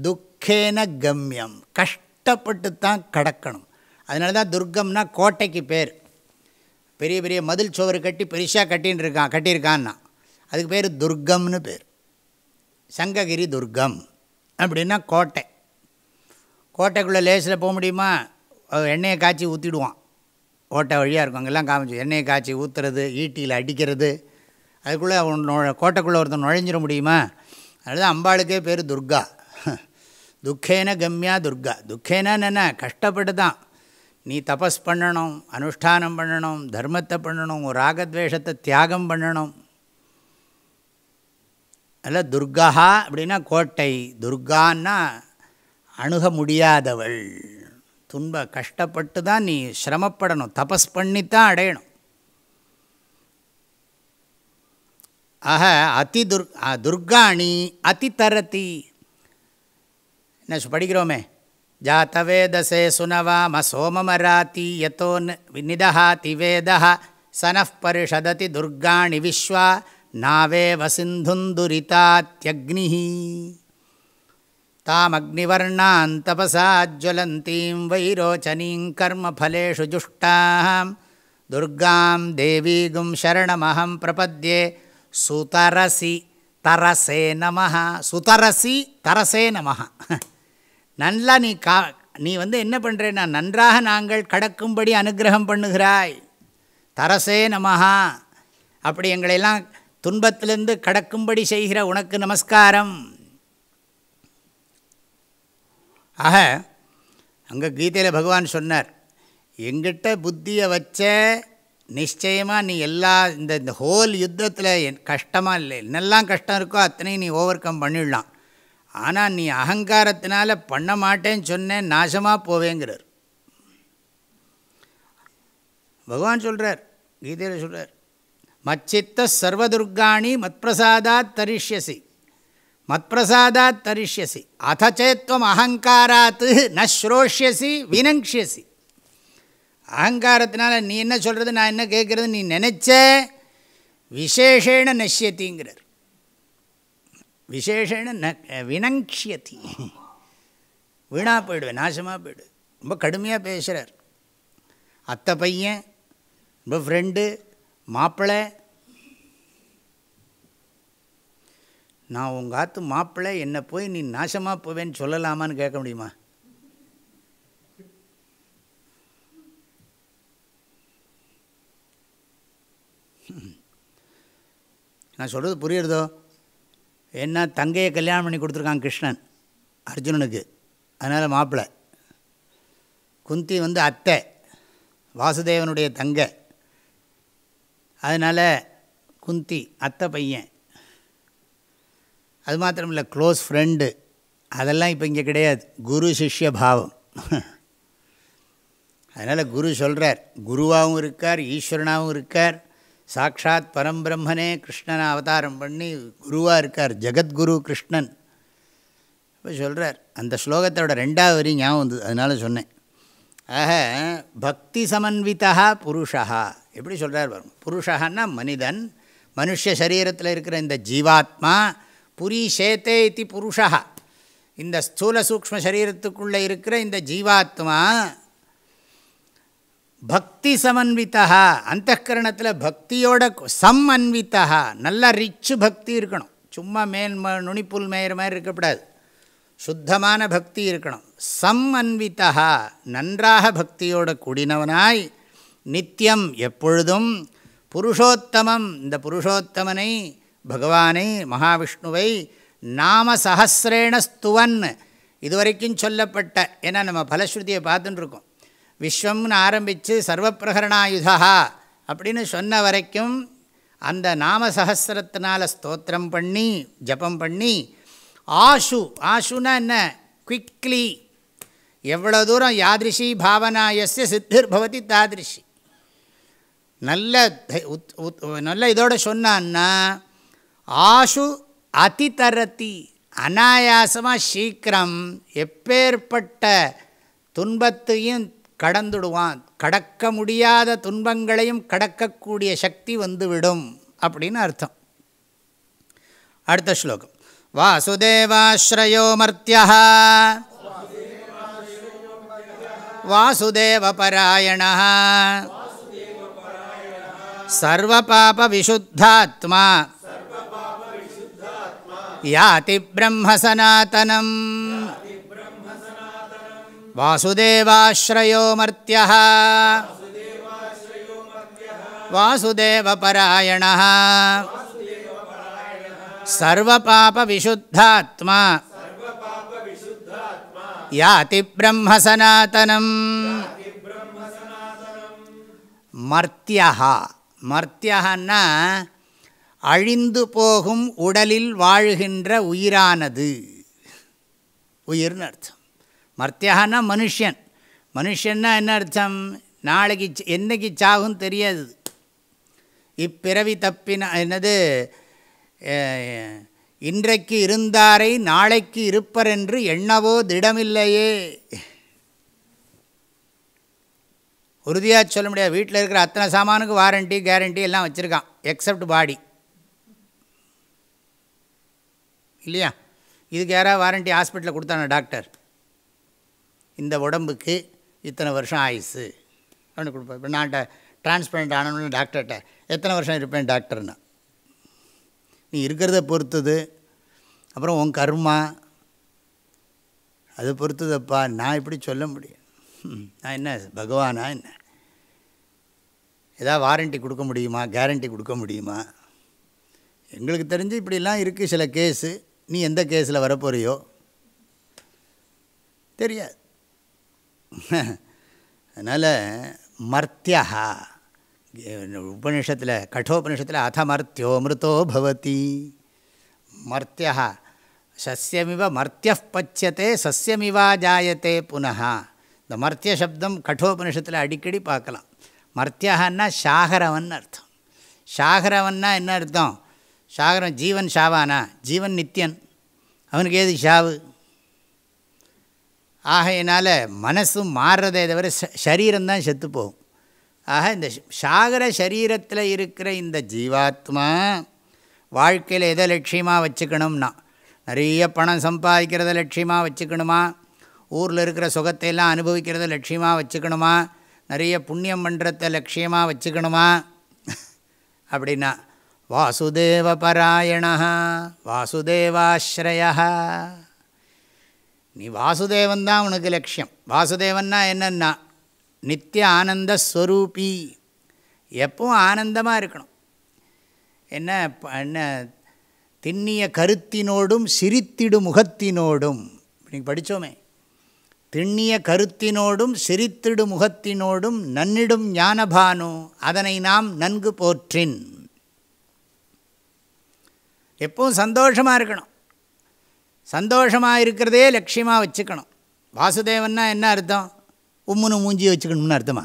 துக்கேன கம்யம் கஷ்டப்பட்டு தான் கடக்கணும். அதனால தான் துர்க்கம்னா கோட்டைக்கு பேர். பெரிய பெரிய மதில் சோறு கட்டி பெருசாக கட்டின்னு இருக்கான் கட்டியிருக்கான்னா. அதுக்கு பேர் துர்க்கம்னு பேர். சங்ககிரி துர்க்கம் அப்படின்னா கோட்டை. கோட்டைக்குள்ளே லேசில் போக முடியுமா? எண்ணெயை காய்ச்சி ஊற்றிடுவான் ஓட்டை வழியாக இருக்கும். அங்கெல்லாம் காமிச்சு எண்ணெயை காய்ச்சி ஊற்றுறது ஈட்டியில் அடிக்கிறது. அதுக்குள்ளே அவன் நுழ கோட்டைக்குள்ளே ஒருத்தன் நுழைஞ்சிட முடியுமா? அதனால அம்பாளுக்கே பேர் துர்கா. துக்கேன கம்யா துர்கா. துக்கேனா என்ன கஷ்டப்பட்டு தான். நீ தபஸ் பண்ணணும் அனுஷ்டானம் பண்ணணும் தர்மத்தை பண்ணணும் ராகத்வேஷத்தை தியாகம் பண்ணணும். அல்ல துர்கா அப்படின்னா கோட்டை. துர்கான்னா அணுக முடியாதவள். துன்ப கஷ்டப்பட்டு தான் நீ சிரமப்படணும். தபஸ் பண்ணித்தான் அடையணும். ஆக அதி துர் துர்காணி அதி தரதி. என்ன படிக்கிறோமே. ஜாத்தவேதசே சுனவாம சோமமராத்தி யதோ நிதஹாதி வேத சனப்பரிஷததி துர்காணி விஸ்வா நாவே வசிந்துந்துரிதாத்யக்னி தாமக்னிவர்ணான் தபசாஜ்வலந்தீம் வைரோச்சனீம் கர்மஃலேஷு ஜுஷ்டாம். துர்காம் தேவீகும் சரணமஹம் பிரபத்யே. சுதரசி தரசே நம சுதரசி தரசே நம நல்லா நீ கா நீ வந்து என்ன பண்ணுறேன்னா நன்றாக நாங்கள் கடக்கும்படி அனுகிரகம் பண்ணுகிறாய். தரசே நமஹா. அப்படி எங்களையெல்லாம் துன்பத்திலிருந்து கடக்கும்படி செய்கிற உனக்கு நமஸ்காரம். ஆக அங்கே கீதையில் பகவான் சொன்னார் எங்கிட்ட புத்தியை வச்ச நிச்சயமாக நீ எல்லா இந்த இந்த ஹோல் யுத்தத்தில் கஷ்டமாக இல்லை. என்னெல்லாம் கஷ்டம் இருக்கோ அத்தனையும் நீ ஓவர் கம் பண்ணிடலாம். ஆனால் நீ அகங்காரத்தினால பண்ண மாட்டேன்னு சொன்னேன் நாசமாக போவேங்கிறார். பகவான் சொல்கிறார் கீதையில் சொல்கிறார் மச்சித்த சர்வதுர்காணி மத்பிரசாதாத் தரிஷ்யசி. மத்பிரசாதாத் தரிஷ்யசி. அத சேத்வம் அகங்காராத்து ந ஸ்ரோஷ்யசி வினங்ஷியசி. அகங்காரத்தினால நீ என்ன சொல்கிறது நான் என்ன கேட்குறது நீ நினச்ச விசேஷேன நஷ்யத்திங்கிறார். விசேஷேன ந வினங்ஷியதி. வீணாக போயிடுவேன் நாசமாக போயிடு ரொம்ப கடுமையாக பேசுகிறார் அத்தை பையன் ரொம்ப ஃப்ரெண்டு மாப்பிள்ளை நான் உங்கள் ஆத்து மாப்பிள்ளை என்னை போய் நீ நாசமாக போவேன்னு சொல்லலாமான்னு கேட்க முடியுமா? நான் சொல்கிறது புரியுறதோ? என்ன தங்கையை கல்யாணம் பண்ணி கொடுத்துருக்கான் கிருஷ்ணன் அர்ஜுனனுக்கு. அதனால் மாப்பிள்ளை குந்தி வந்து அத்தை வாசுதேவனுடைய தங்கை. அதனால் குந்தி அத்தை பையன். அது மாத்திரம் இல்லை க்ளோஸ் ஃப்ரெண்டு அதெல்லாம் இப்போ இங்கே கிடையாது. குரு சிஷ்ய பாவம். அதனால் குரு சொல்கிறார் குருவாகவும் இருக்கார் ஈஸ்வரனாகவும் இருக்கார். சாட்சாத் பரம்பிரம்மனே கிருஷ்ணனை அவதாரம் பண்ணி குருவாக இருக்கார் ஜெகத்குரு கிருஷ்ணன். இப்போ சொல்கிறார் அந்த ஸ்லோகத்தோட ரெண்டாவது வரி ஞாபகம் வந்தது அதனால் சொன்னேன். ஆக பக்தி சமன்விதா புருஷா எப்படி சொல்கிறார் வரும் புருஷன்னா மனிதன் மனுஷ சரீரத்தில் இருக்கிற இந்த ஜீவாத்மா புரி சேத்தே இது புருஷா இந்த ஸ்தூல சூக்ம சரீரத்துக்குள்ளே இருக்கிற இந்த ஜீவாத்மா பக்தி சமன்விதா அந்தகரணத்தில் பக்தியோட சம் அன்விதா நல்லா ரிச்சு பக்தி இருக்கணும். சும்மா மேல் ம நுனிப்புல் மேயிற மாதிரி இருக்கக்கூடாது. சுத்தமான பக்தி இருக்கணும். சம் அன்விதா நன்றாக பக்தியோட கூடினவனாய் நித்தியம் எப்பொழுதும் புருஷோத்தமம். இந்த புருஷோத்தமனை பகவானை மகாவிஷ்ணுவை நாம சஹசிரேண ஸ்துவன் இதுவரைக்கும் சொல்லப்பட்ட ஏன்னா நம்ம பலஸ்ருதியை பார்த்துட்டுருக்கோம் விஸ்வம்னு ஆரம்பித்து சர்வப்பிரகரணாயுதா அப்படின்னு சொன்ன வரைக்கும் அந்த நாம சஹசிரத்தினால் ஸ்தோத்திரம் பண்ணி ஜபம் பண்ணி ஆஷு ஆஷுனா என்ன? குவிக்லி எவ்வளோ தூரம் யாதிருஷி பாவனாயஸ்ய சித்திர் பவதி தாதிருஷி. நல்ல நல்ல இதோட சொன்னான்னா ஆஷு அதிதரதி அனாயாசமாக சீக்கிரம் எப்பேற்பட்ட துன்பத்தையும் கடந்துடுவான். கடக்க முடியாத துன்பங்களையும் கடக்கக்கூடிய சக்தி வந்துவிடும் அப்படின்னு அர்த்தம். அடுத்த ஸ்லோகம். वासुदेवाश्रयो मर्त्यः वासुदेवपरायणः। सर्वपापविशुद्धात्मा। याति ब्रह्मसनातनम्। वासुदेवाश्रयो मर्त्यः वासुदेवपरायणः। சர்வபாபவிசுத்தாத்மா. யாதி பிரம்மசனாத்தனம் மர்த்தியகா மர்த்தியகன்னா அழிந்து போகும் உடலில் வாழுகின்ற உயிரானது. உயிர்னு அர்த்தம். மர்த்தியகன்னா மனுஷன். மனுஷன்னா என்ன அர்த்தம்? நாளைக்கு என்னைக்கு சாகும் தெரியாது. இப்பிறவி தப்பின என்னது? இன்றைக்கு இருந்தாரை நாளைக்கு இருப்பர் என்று எண்ணவோ திடமில்லையே. உறுதியாக சொல்ல முடியாது. வீட்டில் இருக்கிற அத்தனை சாமானுக்கு வாரண்ட்டி கேரண்டி எல்லாம் வச்சுருக்கான். எக்ஸப்ட் பாடி இல்லையா? இதுக்கு யாராவது வாரண்ட்டி ஹாஸ்பிட்டலில் கொடுத்தான டாக்டர்? இந்த உடம்புக்கு இத்தனை வருஷம் ஆயுசு. அப்படின்னு கொடுப்பேன் இப்போ நான் டிரான்ஸ்பிளண்ட் ஆனவனு டாக்டர்கிட்ட எத்தனை வருஷம் இருப்பேன் டாக்டர்னு? நீ இருக்கிறத பொறுத்தது. அப்புறம் உன் கர்மா. அது பொறுத்ததப்பா. நான் இப்படி சொல்ல முடியும். நான் என்ன பகவானா என்ன? ஏதாவது வாரண்ட்டி கொடுக்க முடியுமா? கேரண்டி கொடுக்க முடியுமா? எங்களுக்கு தெரிஞ்சு இப்படிலாம் இருக்குது சில கேஸு நீ எந்த கேஸில் வரப்போறியோ? தெரியாது. [laughs] அதனால் மர்த்தியா உபனிஷத்தில் கட்டோபனிஷத்தில் அதமர்த்தியோ மிருத்தோ பவதி. மர்த்தியா சசியமிவ மர்த்திய பச்சியத்தே சசியமிவா ஜாயத்தே புனः இந்த மர்த்திய சப்தம் கட்டோபனிஷத்தில் அடிக்கடி பார்க்கலாம். மர்த்தியன்னா சாகரவன் அர்த்தம். சாகரவன்னா என்ன அர்த்தம்? சாகரம் ஜீவன் ஷாவானா ஜீவன் நித்தியன் அவனுக்கு ஏது ஷாவு ஆகையினால் மனசும் மாறுறதே தவிர ச சரீரம்தான் செத்து போகும் ஆக இந்த சாகர சரீரத்தில் இருக்கிற இந்த ஜீவாத்மா வாழ்க்கையில் எதை லட்சியமாக வச்சுக்கணும்னா நிறைய பணம் சம்பாதிக்கிறத லட்சியமாக வச்சுக்கணுமா ஊரில் இருக்கிற சுகத்தை எல்லாம் அனுபவிக்கிறத லட்சியமாக வச்சுக்கணுமா நிறைய புண்ணியம் பண்ணுறத லட்சியமாக வச்சுக்கணுமா அப்படின்னா வாசுதேவ பராயண வாசுதேவாஸ்ரயா. நீ வாசுதேவன் தான் உனக்கு லட்சியம். வாசுதேவன்னா என்னென்னா நித்திய ஆனந்த ஸ்வரூபி எப்பவும் ஆனந்தமாக இருக்கணும். என்ன ப- என்ன திண்ணிய கருத்தினோடும் சிரித்திடு முகத்தினோடும். நீங்கள் படித்தோமே திண்ணிய கருத்தினோடும் சிரித்திடு முகத்தினோடும் நன்னிடும் ஞானபானு அதனை நாம் நன்கு போற்றின். எப்பவும் சந்தோஷமாக இருக்கணும். சந்தோஷமாக இருக்கிறதே லட்சியமாக வச்சுக்கணும். வாசுதேவன்னா என்ன அர்த்தம்? உம்முன்னு மூஞ்சி வச்சுக்கணும்னு அர்த்தமா?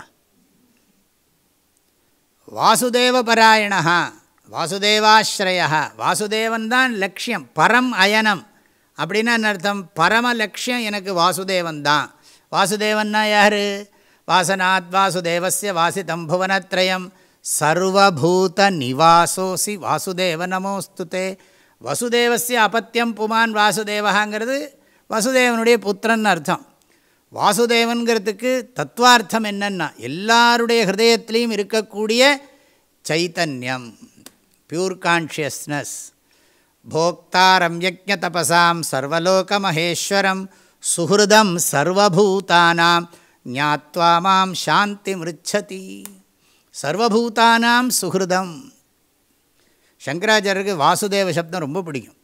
வாசுதேவ பராயணா வாசுதேவாஸ்ரயா வாசுதேவன் தான் லட்சியம் பரம் அயனம். அப்படின்னா என்ன அர்த்தம்? பரம லட்சியம் எனக்கு வாசுதேவன் தான் வாசுதேவன்னா யார்? வாசனாத் வாசுதேவசிய வாசிதம் புவனத்ரயம். சர்வபூத நிவாசோசி வாசுதேவ நமோஸ்துதே. வசுதேவசிய அபத்தியம் புமான் வாசுதேவகாங்கிறது வசுதேவனுடைய புத்திரன் அர்த்தம். வாசுதேவன்கிறதுக்கு தத்துவார்த்தம் என்னன்னா எல்லாருடைய ஹிருதயத்திலையும் இருக்கக்கூடிய சைத்தன்யம் பியூர் கான்ஷியஸ்னஸ் போக்தாரம் தபசாம் சர்வலோக மகேஸ்வரம் சுஹൃதம் சர்வபூதானாம் ஞாத்வா மாம் சாந்தி மிருச்சதி. சர்வபூதானாம் சுஹிருதம். சங்கராச்சாரியருக்கு வாசுதேவ சப்தம் ரொம்ப பிடிக்கும்.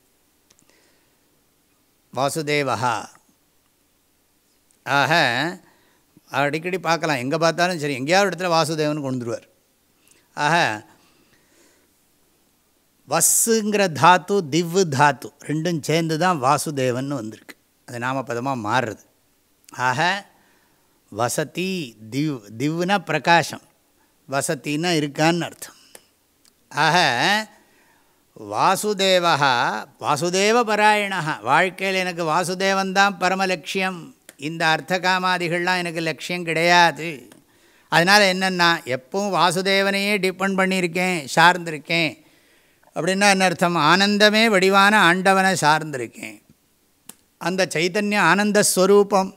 வாசுதேவா ஆக அடிக்கடி பார்க்கலாம். எங்கே பார்த்தாலும் சரி எங்கேயாவது இடத்துல வாசுதேவன் கொண்டுருவார் ஆக வஸ்ஸுங்கிற தாத்து திவ்வு தாத்து ரெண்டும் சேர்ந்து தான் வாசுதேவன் வந்திருக்கு. அது நாமபதமாக மாறுறது. ஆக வசதி திவ் திவ்னா பிரகாசம். வசத்தின்னா இருக்கான்னு அர்த்தம். ஆக வாசுதேவா வாசுதேவ பராயணா வாழ்க்கையில் எனக்கு வாசுதேவன் தான் பரமலட்சியம். இந்த அர்த்த காமாதிகள்லாம் எனக்கு லட்சியம் கிடையாது. அதனால் என்னென்னா எப்பவும் வாசுதேவனையே டிபெண்ட் பண்ணியிருக்கேன் சார்ந்திருக்கேன். அப்படின்னா என்ன அர்த்தம்? ஆனந்தமே வடிவான ஆண்டவனை சார்ந்திருக்கேன். அந்த சைத்தன்ய ஆனந்தஸ்வரூபம்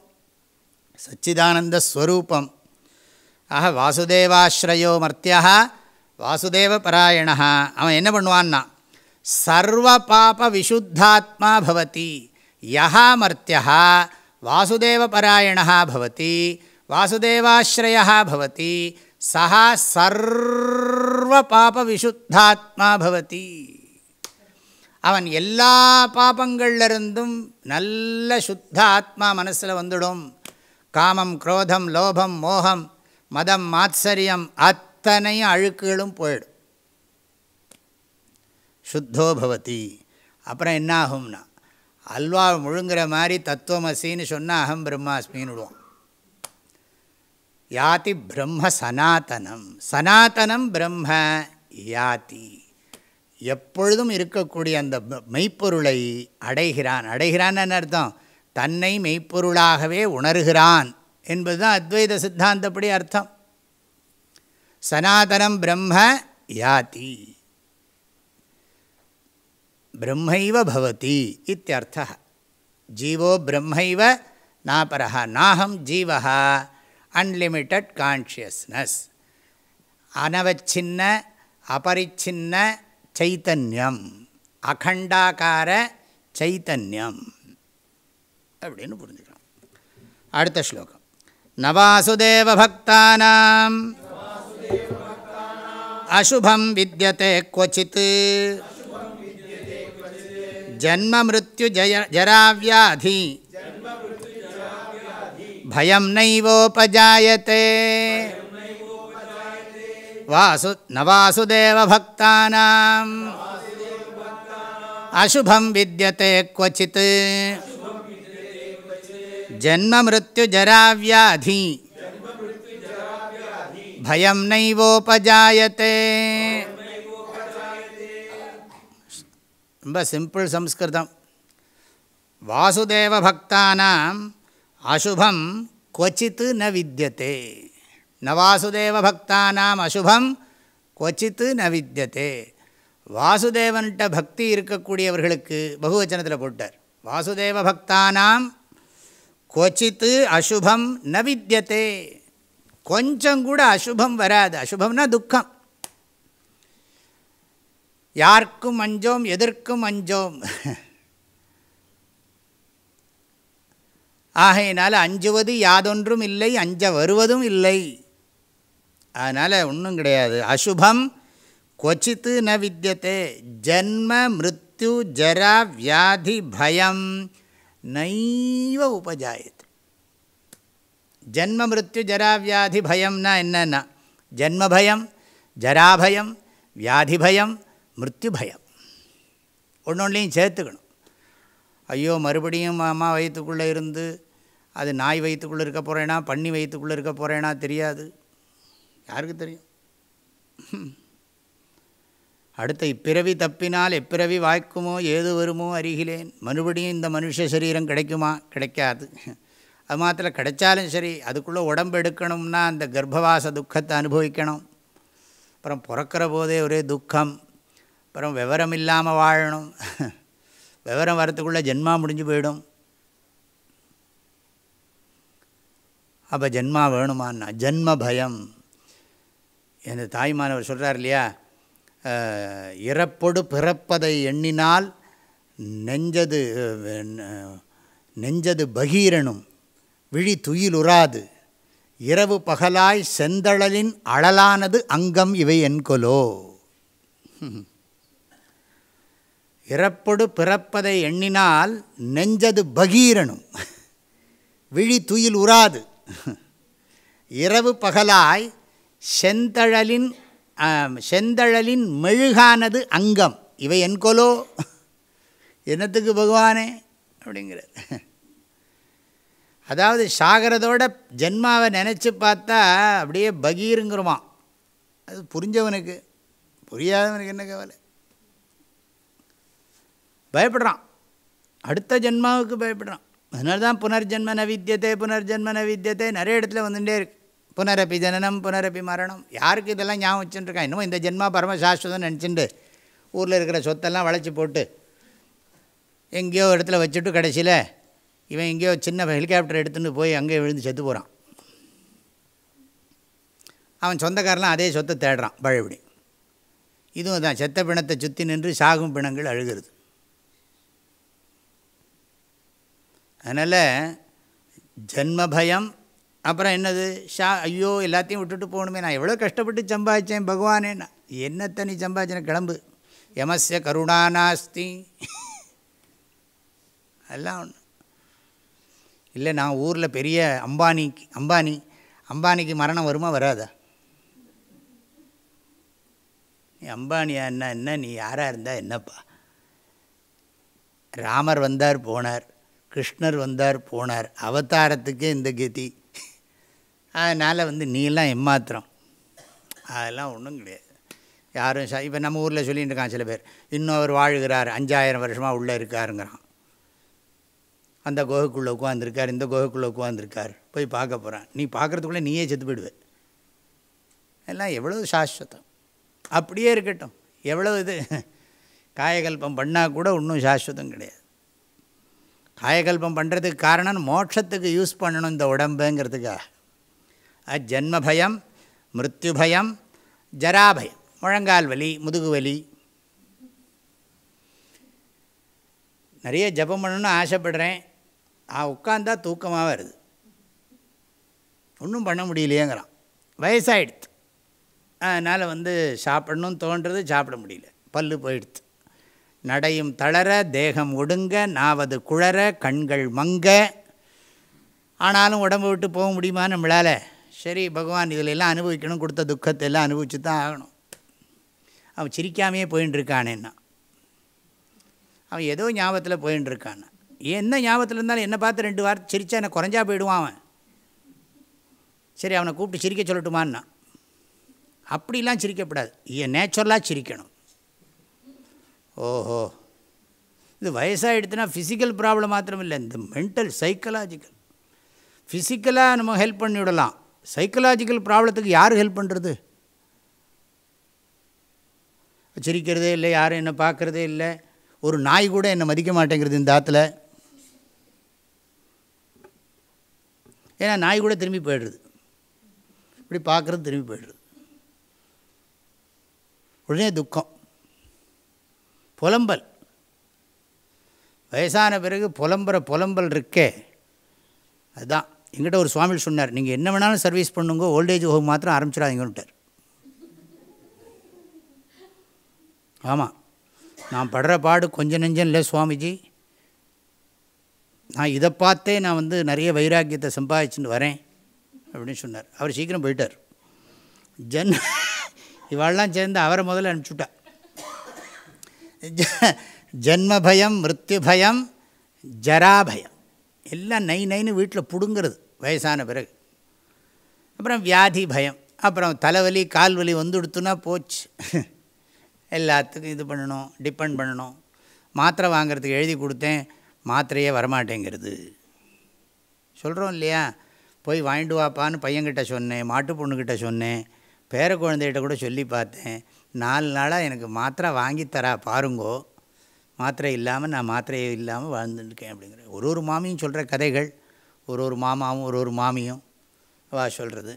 சச்சிதானந்த ஸ்வரூபம். ஆக வாசுதேவாஸ்ரயோ மர்த்தியா வாசுதேவ பராயணா அவன் என்ன பண்ணுவான்னா சர்வ பாப விசுத்தாத்மா பவதி யஹா மர்த்தியா வாசுதேவபராயணா பவதி வாசுதேவாஸ்ரயா பவதி சா சர்வ பாப விசுத்தாத்மா பவதி அவன் எல்லா பாபங்கள்லேருந்தும் நல்ல சுத்த ஆத்மா மனசில் வந்துடும்। காமம் குரோதம் லோபம் மோகம் மதம் மாத்சரியம் அத் அத்தனையும் அழுக்குகளும் போயிடும்। சுத்தோ பவதி. அப்புறம் என்ன ஆகும்னா அல்வா முழுங்குற மாதிரி தத்துவமசின்னு சொன்னால் அகம் பிரம்மாஸ்மின்னு விடுவோம். யாதி பிரம்ம சனாத்தனம் சனாத்தனம் பிரம்ம யாதி. எப்பொழுதும் இருக்கக்கூடிய அந்த மெய்ப்பொருளை அடைகிறான். அடைகிறான்னு அர்த்தம்? தன்னை மெய்ப்பொருளாகவே உணர்கிறான் என்பதுதான் அத்வைத சித்தாந்தப்படி அர்த்தம். சனாதனம் பிரம்ம யாதி. பிரம்மைவ பவதி இத்தியர்த்த ஜீவோ பிரம்மைவ நாபரः நாஹம் ஜீவः அன்லிமிட்டட் கான்ஷியஸ்னஸ் அனவச்சின்ன அபரிச்சின்ன சைத்தன்யம் அகண்டாகார சைத்தன்யம் அப்படின்னு புரிஞ்சுக்கலாம் அடுத்த ஸ்லோகம் நவாசுதேவ பக்தானாம் அசுபம் வித்தியதே क्वचित् ஜன்ம மிருத்யு ஜய ஜராவியாதி பயம் நைவோபஜாயத்தே வாசு நவாசுதேவ பக்தானாம் அசுபம் வித்தியதே क्वचित् ஜன்ம மிருத்யு ஜராவியாதி பயம் நைவோபஜாயத்தே ரொம்ப சிம்பிள் சம்ஸ்கிருதம். வாசுதேவ பக்தானாம் அசுபம் கொச்சித்து ந வித்தியதே ந வாசுதேவ பக்தானாம் அசுபம் கொச்சித்து ந வித்தியதே வாசுதேவன்கிட்ட பக்தி இருக்கக்கூடியவர்களுக்கு பகுவச்சனத்தில் போட்டார். வாசுதேவ பக்தானாம் கொச்சித்து அசுபம் ந வித்தியதே கொஞ்சம் கூட அசுபம் வராது. அசுபம்னா துக்கம். யாருக்கும் அஞ்சோம் எதற்கும் அஞ்சோம்? ஆகையினால் அஞ்சுவது யாதொன்றும் இல்லை அஞ்ச வருவதும் இல்லை. அதனால் ஒன்றும் கிடையாது. அசுபம் கொச்சித்து ந வித்தியதே. ஜன்ம மிருத்யு ஜரா வியாதி பயம். நைவ உபஜாயது. ஜன்ம மிருத்யு ஜரா வியாதி பயம்னா என்னென்னா ஜன்மபயம் ஜராபயம் வியாதிபயம் மிருத்யு பயம் ஒன்று ஒன்றையும் சேர்த்துக்கணும். ஐயோ மறுபடியும் அம்மா வயிற்றுக்குள்ளே இருந்து அது நாய் வயிற்றுக்குள்ளே இருக்க போகிறேனா பண்ணி வயிற்றுக்குள்ளே இருக்க போகிறேனா தெரியாது. யாருக்கு தெரியும்? அடுத்த இப்பிறவி தப்பினால் எப்பிறவி வாய்க்குமோ ஏது வருமோ அறிகிலேன் மறுபடியும் இந்த மனுஷ சரீரம் கிடைக்குமா? கிடைக்காது. அது மாத்திரம் கிடைச்சாலும் சரி அதுக்குள்ளே உடம்பு எடுக்கணும்னா அந்த கர்ப்பவாச துக்கத்தை அனுபவிக்கணும். அப்புறம் பிறக்கிற போதே ஒரே துக்கம். அப்புறம் விவரம் இல்லாமல் வாழணும். விவரம் வரத்துக்குள்ளே ஜென்மா முடிஞ்சு போயிடும். அப்போ ஜென்மா வேணுமான்னா ஜென்ம பயம். எனது தாய்மானவர் சொல்கிறார் இல்லையா? இறப்பொடு பிறப்பதை எண்ணினால் நெஞ்சது நெஞ்சது பகீரனும் விழி துயிலுறாது. இரவு பகலாய் செந்தழலின் அழலானது அங்கம் இவை என்கொலோ. இறப்பொடு பிறப்பதை எண்ணினால் நெஞ்சது பகீரனும். விழி துயில் உராது இரவு பகலாய் செந்தழலின் செந்தழலின் மெழுகானது அங்கம். இவை என்கொலோ என்னத்துக்கு பகவானே? அப்படிங்கிறது அதாவது சாகரதோட ஜென்மாவை நினச்சி பார்த்தா அப்படியே பகீருங்கிறோமா அது புரிஞ்சவனுக்கு. புரியாதவனுக்கு என்ன கவலை? பயப்படுறான். அடுத்த ஜென்மாவுக்கு பயப்படுறான். அதனால தான் புனர்ஜென்ம வித்தியத்தை புனர்ஜென்ம வித்தியத்தை நிறைய இடத்துல வந்துட்டே இருக்கு. புனரப்பி ஜனனம் புனரப்பி மரணம். யாருக்கு இதெல்லாம் ஞாபகம் வச்சுட்டுருக்கான்? இன்னும் இந்த ஜென்மா பரமசாஸ்வதம் நினச்சிட்டு ஊரில் இருக்கிற சொத்தெல்லாம் வளைச்சி போட்டு எங்கேயோ இடத்துல வச்சுட்டு கடைசியில் இவன் எங்கேயோ சின்ன ஹெலிகாப்டர் எடுத்துகிட்டு போய் அங்கேயே விழுந்து செத்து போகிறான் அவன் சொந்தக்காரெலாம் அதே சொத்தை தேடுறான் பழையபடி இதுவும் தான் செத்த பிணத்தை சுற்றி நின்று சாகும் பிணங்கள் அழுகிறது. அதனால் ஜென்மபயம் அப்புறம் என்னது? ஷா ஐயோ எல்லாத்தையும் விட்டுட்டு போகணுமே. நான் எவ்வளோ கஷ்டப்பட்டு சம்பாதிச்சேன் பகவானேன்னா என்னத்தை நீ சம்பாதிச்சேன் கிளம்பு. யமஸ்ய கருணாநாஸ்தி எல்லாம் ஒன்று இல்லை நான் ஊரில் பெரிய அம்பானி அம்பானி அம்பானிக்கு மரணம் வருமா வராதா? நீ அம்பானியா என்ன என்ன நீ யாராக இருந்தால் என்னப்பா? ராமர் வந்தார் போனார். கிருஷ்ணர் வந்தார் போனார். அவதாரத்துக்கே இந்த கதி. அதனால் வந்து நீலாம் எம்மாத்திரம். அதெல்லாம் ஒன்றும் கிடையாது. யாரும் ச இப்போ நம்ம ஊரில் சொல்லிகிட்டு இருக்கான் சில பேர். இன்னும் அவர் வாழ்கிறார் அஞ்சாயிரம் வருஷமாக உள்ளே இருக்காருங்கிறான். அந்த குகைக்குள்ளே உட்காந்துருக்கார் இந்த குகைக்குள்ளே உட்காந்துருக்கார் போய் பார்க்க போகிறான் நீ பார்க்குறதுக்குள்ளே நீயே செத்து போயிடுவே. எல்லாம் எவ்வளோ சாஸ்வதம். அப்படியே இருக்கட்டும். எவ்வளோ இது? காயகல்பம் பண்ணால் கூட ஒன்றும் சாஸ்வதம் கிடையாது. காயகல்பம் பண்ணுறதுக்கு காரணம் மோட்சத்துக்கு யூஸ் பண்ணணும் இந்த உடம்புங்கிறதுக்காக அது ஜென்ம பயம் மிருத்யு பயம் ஜராபயம் முழங்கால் வலி முதுகு வலி. நிறைய ஜபம் பண்ணணும்னு ஆசைப்படுறேன். ஆ உட்காந்தா தூக்கமாக வருது. ஒன்றும் பண்ண முடியலையேங்கிறான். வயசாகிடுது அதனால் வந்து சாப்பிடணும்னு தோன்றது சாப்பிட முடியல. பல்லு போயிடுது நடையும் தளர தேகம் ஒடுங்க நாவது குழற கண்கள் மங்க. ஆனாலும் உடம்பு விட்டு போக முடியுமா நம்மளால்? சரி பகவான் இதில் எல்லாம் அனுபவிக்கணும் கொடுத்த துக்கத்தை எல்லாம் அனுபவிச்சு தான் ஆகணும். அவன் சிரிக்காமையே போயின்ட்டுருக்கானேன்னா அவன் ஏதோ ஞாபகத்தில் போயின்ட்டுருக்கான் என்ன ஞாபகத்தில் இருந்தாலும் என்னை பார்த்து ரெண்டு வார்த்தை சிரித்தா என்னை குறைஞ்சா போயிடுவான் அவன். சரி அவனை கூப்பிட்டு சிரிக்க சொல்லட்டுமான்னா? அப்படிலாம் சிரிக்கப்படாது ஏன் நேச்சுரலாக சிரிக்கணும். ஓஹோ. இது வயசாகிடுதுன்னா ஃபிசிக்கல் ப்ராப்ளம் மாத்திரம் இல்லை இந்த மென்டல் சைக்கலாஜிக்கல் ஃபிசிக்கலாக நம்ம ஹெல்ப் பண்ணிவிடலாம் சைக்கலாஜிக்கல் ப்ராப்ளத்துக்கு யார் ஹெல்ப் பண்ணுறது சிரிக்கிறதே இல்லை யாரும் என்னை பார்க்குறதே இல்லை. ஒரு நாய் கூட என்னை மதிக்க மாட்டேங்கிறது இந்த ஆற்றுல ஏன்னா நாய் கூட திரும்பி போயிடுறது. இப்படி பார்க்குறது திரும்பி போயிடுறது. உடனே துக்கம். புலம்பல். வயசான பிறகு புலம்புற புலம்பல் இருக்கே. அதுதான் எங்கிட்ட ஒரு சுவாமி சொன்னார் நீங்கள் என்ன வேணாலும் சர்வீஸ் பண்ணுங்க ஓல்டேஜ் ஹோம் மாத்திரம் ஆரம்பிச்சிடாதீங்கன்ட்டார் ஆமாம் நான் படுற பாடு கொஞ்சம் நெஞ்சம் இல்லை சுவாமிஜி. நான் இதை பார்த்தே நான் வந்து நிறைய வைராக்கியத்தை சம்பாதிச்சுட்டு வரேன் அப்படின்னு சொன்னார். அவர் சீக்கிரம் போயிட்டார். ஜன் இவாள்லாம் சேர்ந்து அவரை முதல்ல அனுப்பிச்சுட்டா. [laughs] ஜன்ம பயம் பயம் ஜராபயம். எல்லாம் நை நைன்னு வீட்டில் பிடுங்கிறது வயசான பிறகு. அப்புறம் வியாதி பயம். அப்புறம் தலைவலி கால் வலி போச்சு. [laughs] எல்லாத்துக்கும் இது பண்ணணும் டிபெண்ட் பண்ணணும். மாத்திரை வாங்கிறதுக்கு எழுதி கொடுத்தேன் மாத்திரையே வரமாட்டேங்கிறது. சொல்கிறோம் இல்லையா? போய் வாங்கிட்டு வாப்பான்னு பையன்கிட்ட சொன்னேன் மாட்டு பொண்ணுக்கிட்ட சொன்னேன் பேர குழந்தைகிட்ட கூட சொல்லி பார்த்தேன். நாலு நாளாக எனக்கு மாத்திரை வாங்கித்தரா பாருங்கோ. மாத்திரை இல்லாமல் நான் மாத்திரையே இல்லாமல் வாழ்ந்துட்டுருக்கேன் அப்படிங்கிற ஒரு ஒரு மாமியும் சொல்கிற கதைகள் ஒரு ஒரு மாமாவும் ஒரு ஒரு மாமியும் அவா சொல்கிறது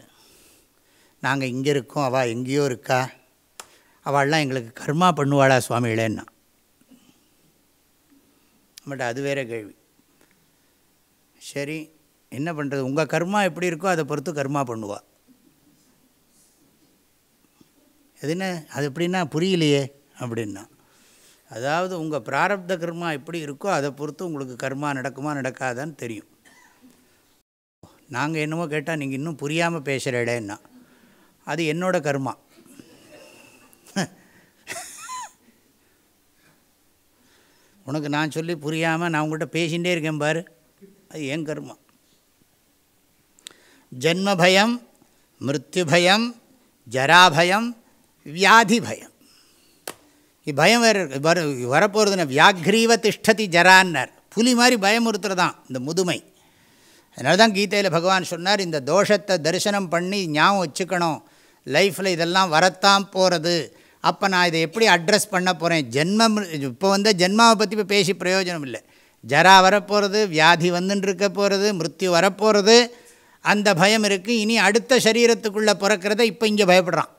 நாங்கள் இங்கே இருக்கோம் அவள் எங்கேயோ இருக்கா அவள்லாம் எங்களுக்கு கர்மா பண்ணுவாளா சுவாமிகளேன்னா. பட் அது வேறு கேள்வி. சரி என்ன பண்ணுறது உங்கள் கர்மா எப்படி இருக்கோ அதை பொறுத்து கர்மா பண்ணுவாள் எதுன்னு அது எப்படின்னா புரியலையே அப்படின்னா. அதாவது உங்கள் பிராரப்த கர்மா எப்படி இருக்கோ அதை பொறுத்து உங்களுக்கு கர்மா நடக்குமா நடக்காதான்னு தெரியும். நாங்கள் என்னமோ கேட்டால் நீங்கள் இன்னும் புரியாமல் பேசுகிற பேசுகிறேடேன்னா அது என்னோட கர்மா. உனக்கு நான் சொல்லி புரியாமல் நான் உங்கள்கிட்ட பேசிகிட்டே இருக்கேன் பாரு. அது ஏன் கர்மா. ஜன்ம பயம் பயம் ஜராபயம் வியாதி பயம். பயம் வேறு வர வரப்போகிறதுன வியாக்ரீவ திஷ்டதி ஜரான்னர். புலி மாதிரி பயமுறுத்துறதான் இந்த முதுமை. அதனால தான் கீதையில் பகவான் சொன்னார் இந்த தோஷத்தை தரிசனம் பண்ணி ஞாபகம் வச்சுக்கணும். லைஃப்பில் இதெல்லாம் வரத்தான் போகிறது அப்போ நான் இதை எப்படி அட்ரஸ் பண்ண போகிறேன் ஜென்மம் இப்போ வந்து ஜென்மாவை பற்றி இப்போ பேசி பிரயோஜனம் இல்லை. ஜரா வரப்போகிறது வியாதி வந்துட்டுருக்க போகிறது மிருத்யு வரப்போகிறது அந்த பயம் இருக்குது இனி அடுத்த சரீரத்துக்குள்ளே பிறக்கிறத இப்போ இங்கே பயப்படுறான்.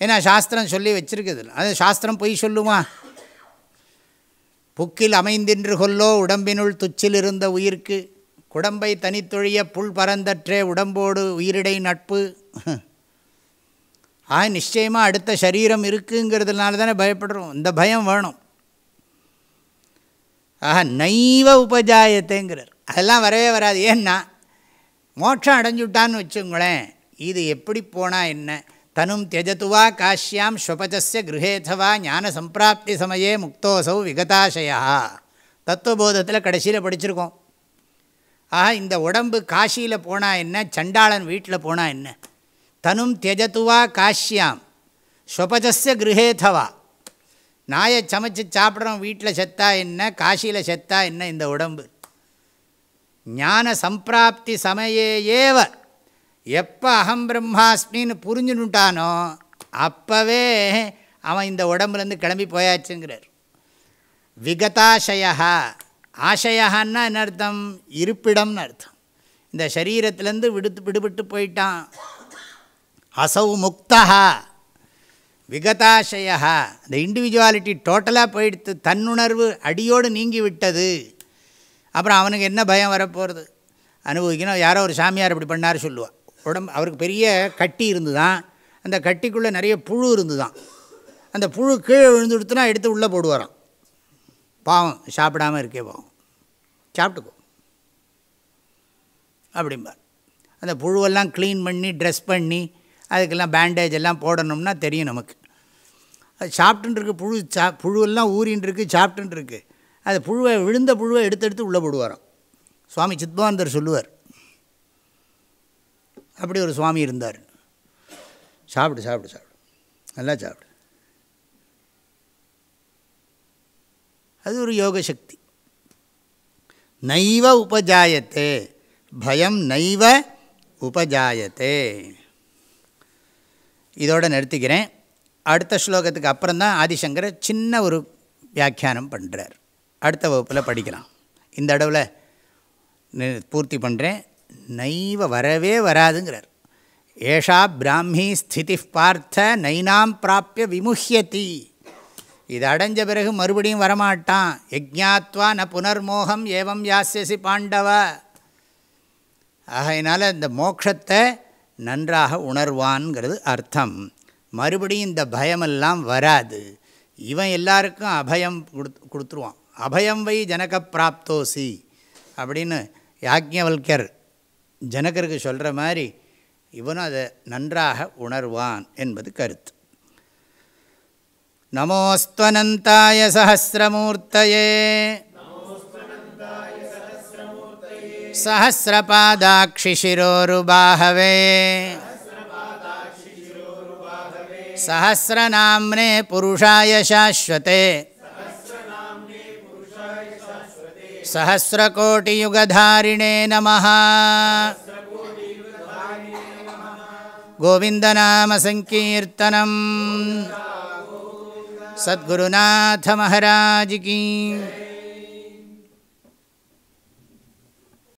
ஏன்னா சாஸ்திரம் சொல்லி வச்சுருக்குது. அது சாஸ்திரம் பொய் சொல்லுமா? புக்கில் அமைந்தின்று கொல்லோ உடம்பினுள் துச்சில் இருந்த உயிர்க்கு. குடம்பை தனித்தொழிய புல் பரந்தற்றே உடம்போடு உயிரிடை நட்பு. ஆக நிச்சயமாக அடுத்த சரீரம் இருக்குங்கிறதுனால தானே பயப்படுறோம். இந்த பயம் வேணும். ஆக நைவ உபஜாயத்தைங்கிறார். அதெல்லாம் வரவே வராது. ஏன்னா மோட்சம் அடைஞ்சுட்டான்னு வச்சுங்களேன். இது எப்படி போனால் என்ன? தனும் தியஜத்து வா காஷ்யாம் ஸ்வபச்ச கிரகேதவா ஞான சம்பிராப்தி சமயே முக்தோசௌ விகதாசயா தத்துவபோதத்தில் கடைசியில் படிச்சிருக்கோம் ஆக இந்த உடம்பு காஷியில் போனால் என்ன சண்டாளன் வீட்டில் போனால் என்ன தனும் தியஜத்துவா காஷ்யாம் ஸ்வபச்ச கிரகேதவா நாயை சமைச்சு சாப்பிட்றோம் வீட்டில் செத்தா என்ன காஷியில் செத்தா என்ன இந்த உடம்பு ஞான சம்பிராப்தி சமயே ஏவ எப்போ அகம் பிரம்மாஸ்மின்னு புரிஞ்சுனுட்டானோ அப்போவே அவன் இந்த உடம்புலேருந்து கிளம்பி போயாச்சுங்கிறார். விகதாசயா ஆசையான்னா என்ன அர்த்தம்? இருப்பிடம்னு அர்த்தம். இந்த சரீரத்திலேருந்து விடுத்து விடுபட்டு போயிட்டான். அசௌ முக்தா. விகதாசயா இந்த இண்டிவிஜுவாலிட்டி டோட்டலாக போயிடுத்து தன்னுணர்வு அடியோடு நீங்கி விட்டது அப்புறம் அவனுக்கு என்ன பயம் வரப்போகிறது அனுபவிக்கணும். யாரோ ஒரு சாமியார் இப்படி பண்ணார் சொல்லுவாள் உடம்பு அவருக்கு பெரிய கட்டி இருந்து தான் அந்த கட்டிக்குள்ளே நிறைய புழு இருந்து தான் அந்த புழு கீழே விழுந்து கொடுத்துனா எடுத்து உள்ளே போடுவாராம். பாவம் சாப்பிடாமல் இருக்கே பாவம். சாப்பிட்டுக்கோ. அப்படிம்பார். அந்த புழுவெல்லாம் க்ளீன் பண்ணி ட்ரெஸ் பண்ணி அதுக்கெல்லாம் பேண்டேஜ் எல்லாம் போடணும்னா தெரியும் நமக்கு. அது சாப்பிட்டுருக்கு புழு சா புழுவெல்லாம் ஊறின்னு இருக்குது அது புழுவை விழுந்த புழுவை எடுத்து எடுத்து உள்ளே போடுவாராம். சுவாமி சித்பவானந்தர் சொல்லுவார் அப்படி ஒரு சுவாமி இருந்தார். சாப்பிடு சாப்பிடு சாப்பிடு. நல்லா சாப்பிடு. அது ஒரு யோக சக்தி. நைவ உபஜாயத்தே. பயம் நைவ உபஜாயத்தே. இதோடு நிறுத்திக்கிறேன். அடுத்த ஸ்லோகத்துக்கு அப்புறம்தான் ஆதிசங்கர் சின்ன ஒரு வியாக்கியானம் பண்ணுறார் அடுத்த வகுப்பில் படிக்கலாம். இந்த அளவில் பூர்த்தி பண்ணுறேன் நைவ வரவே வராதுங்கிறார். ஏஷா பிராமி ஸ்திதி பார்த்த நைனாம் பிராப்பிய விமுஹியதி. இது அடைஞ்ச பிறகு மறுபடியும் வரமாட்டான். யஜ்ஞாத்வா ந புனர்மோகம் ஏவம் யாசியசி பாண்டவ. ஆகையினால் இந்த மோட்சத்தை நன்றாக உணர்வான்ங்கிறது அர்த்தம். மறுபடியும் இந்த பயமெல்லாம் வராது. இவன் எல்லாருக்கும் அபயம் கொடுத்து கொடுத்துருவான். அபயம் வை ஜனக பிராப்தோசி அப்படின்னு யாக்ஞவல்யர் ஜனகருக்கு சொல்கிற மாதிரி இவனும் அதை நன்றாக உணர்வான் என்பது கருத்து நமோஸ்துவனந்தாய சஹசிரமூர்த்தயே सहस्रपादाक्षिशिरोरुबाहवे सहस्रनाम्ने पुरुषाय शाश्वते सहस्रकोटियुगधारिणे नमः गोविन्दनामसङ्कीर्तनम् सद्गुरुनाथमहाराज की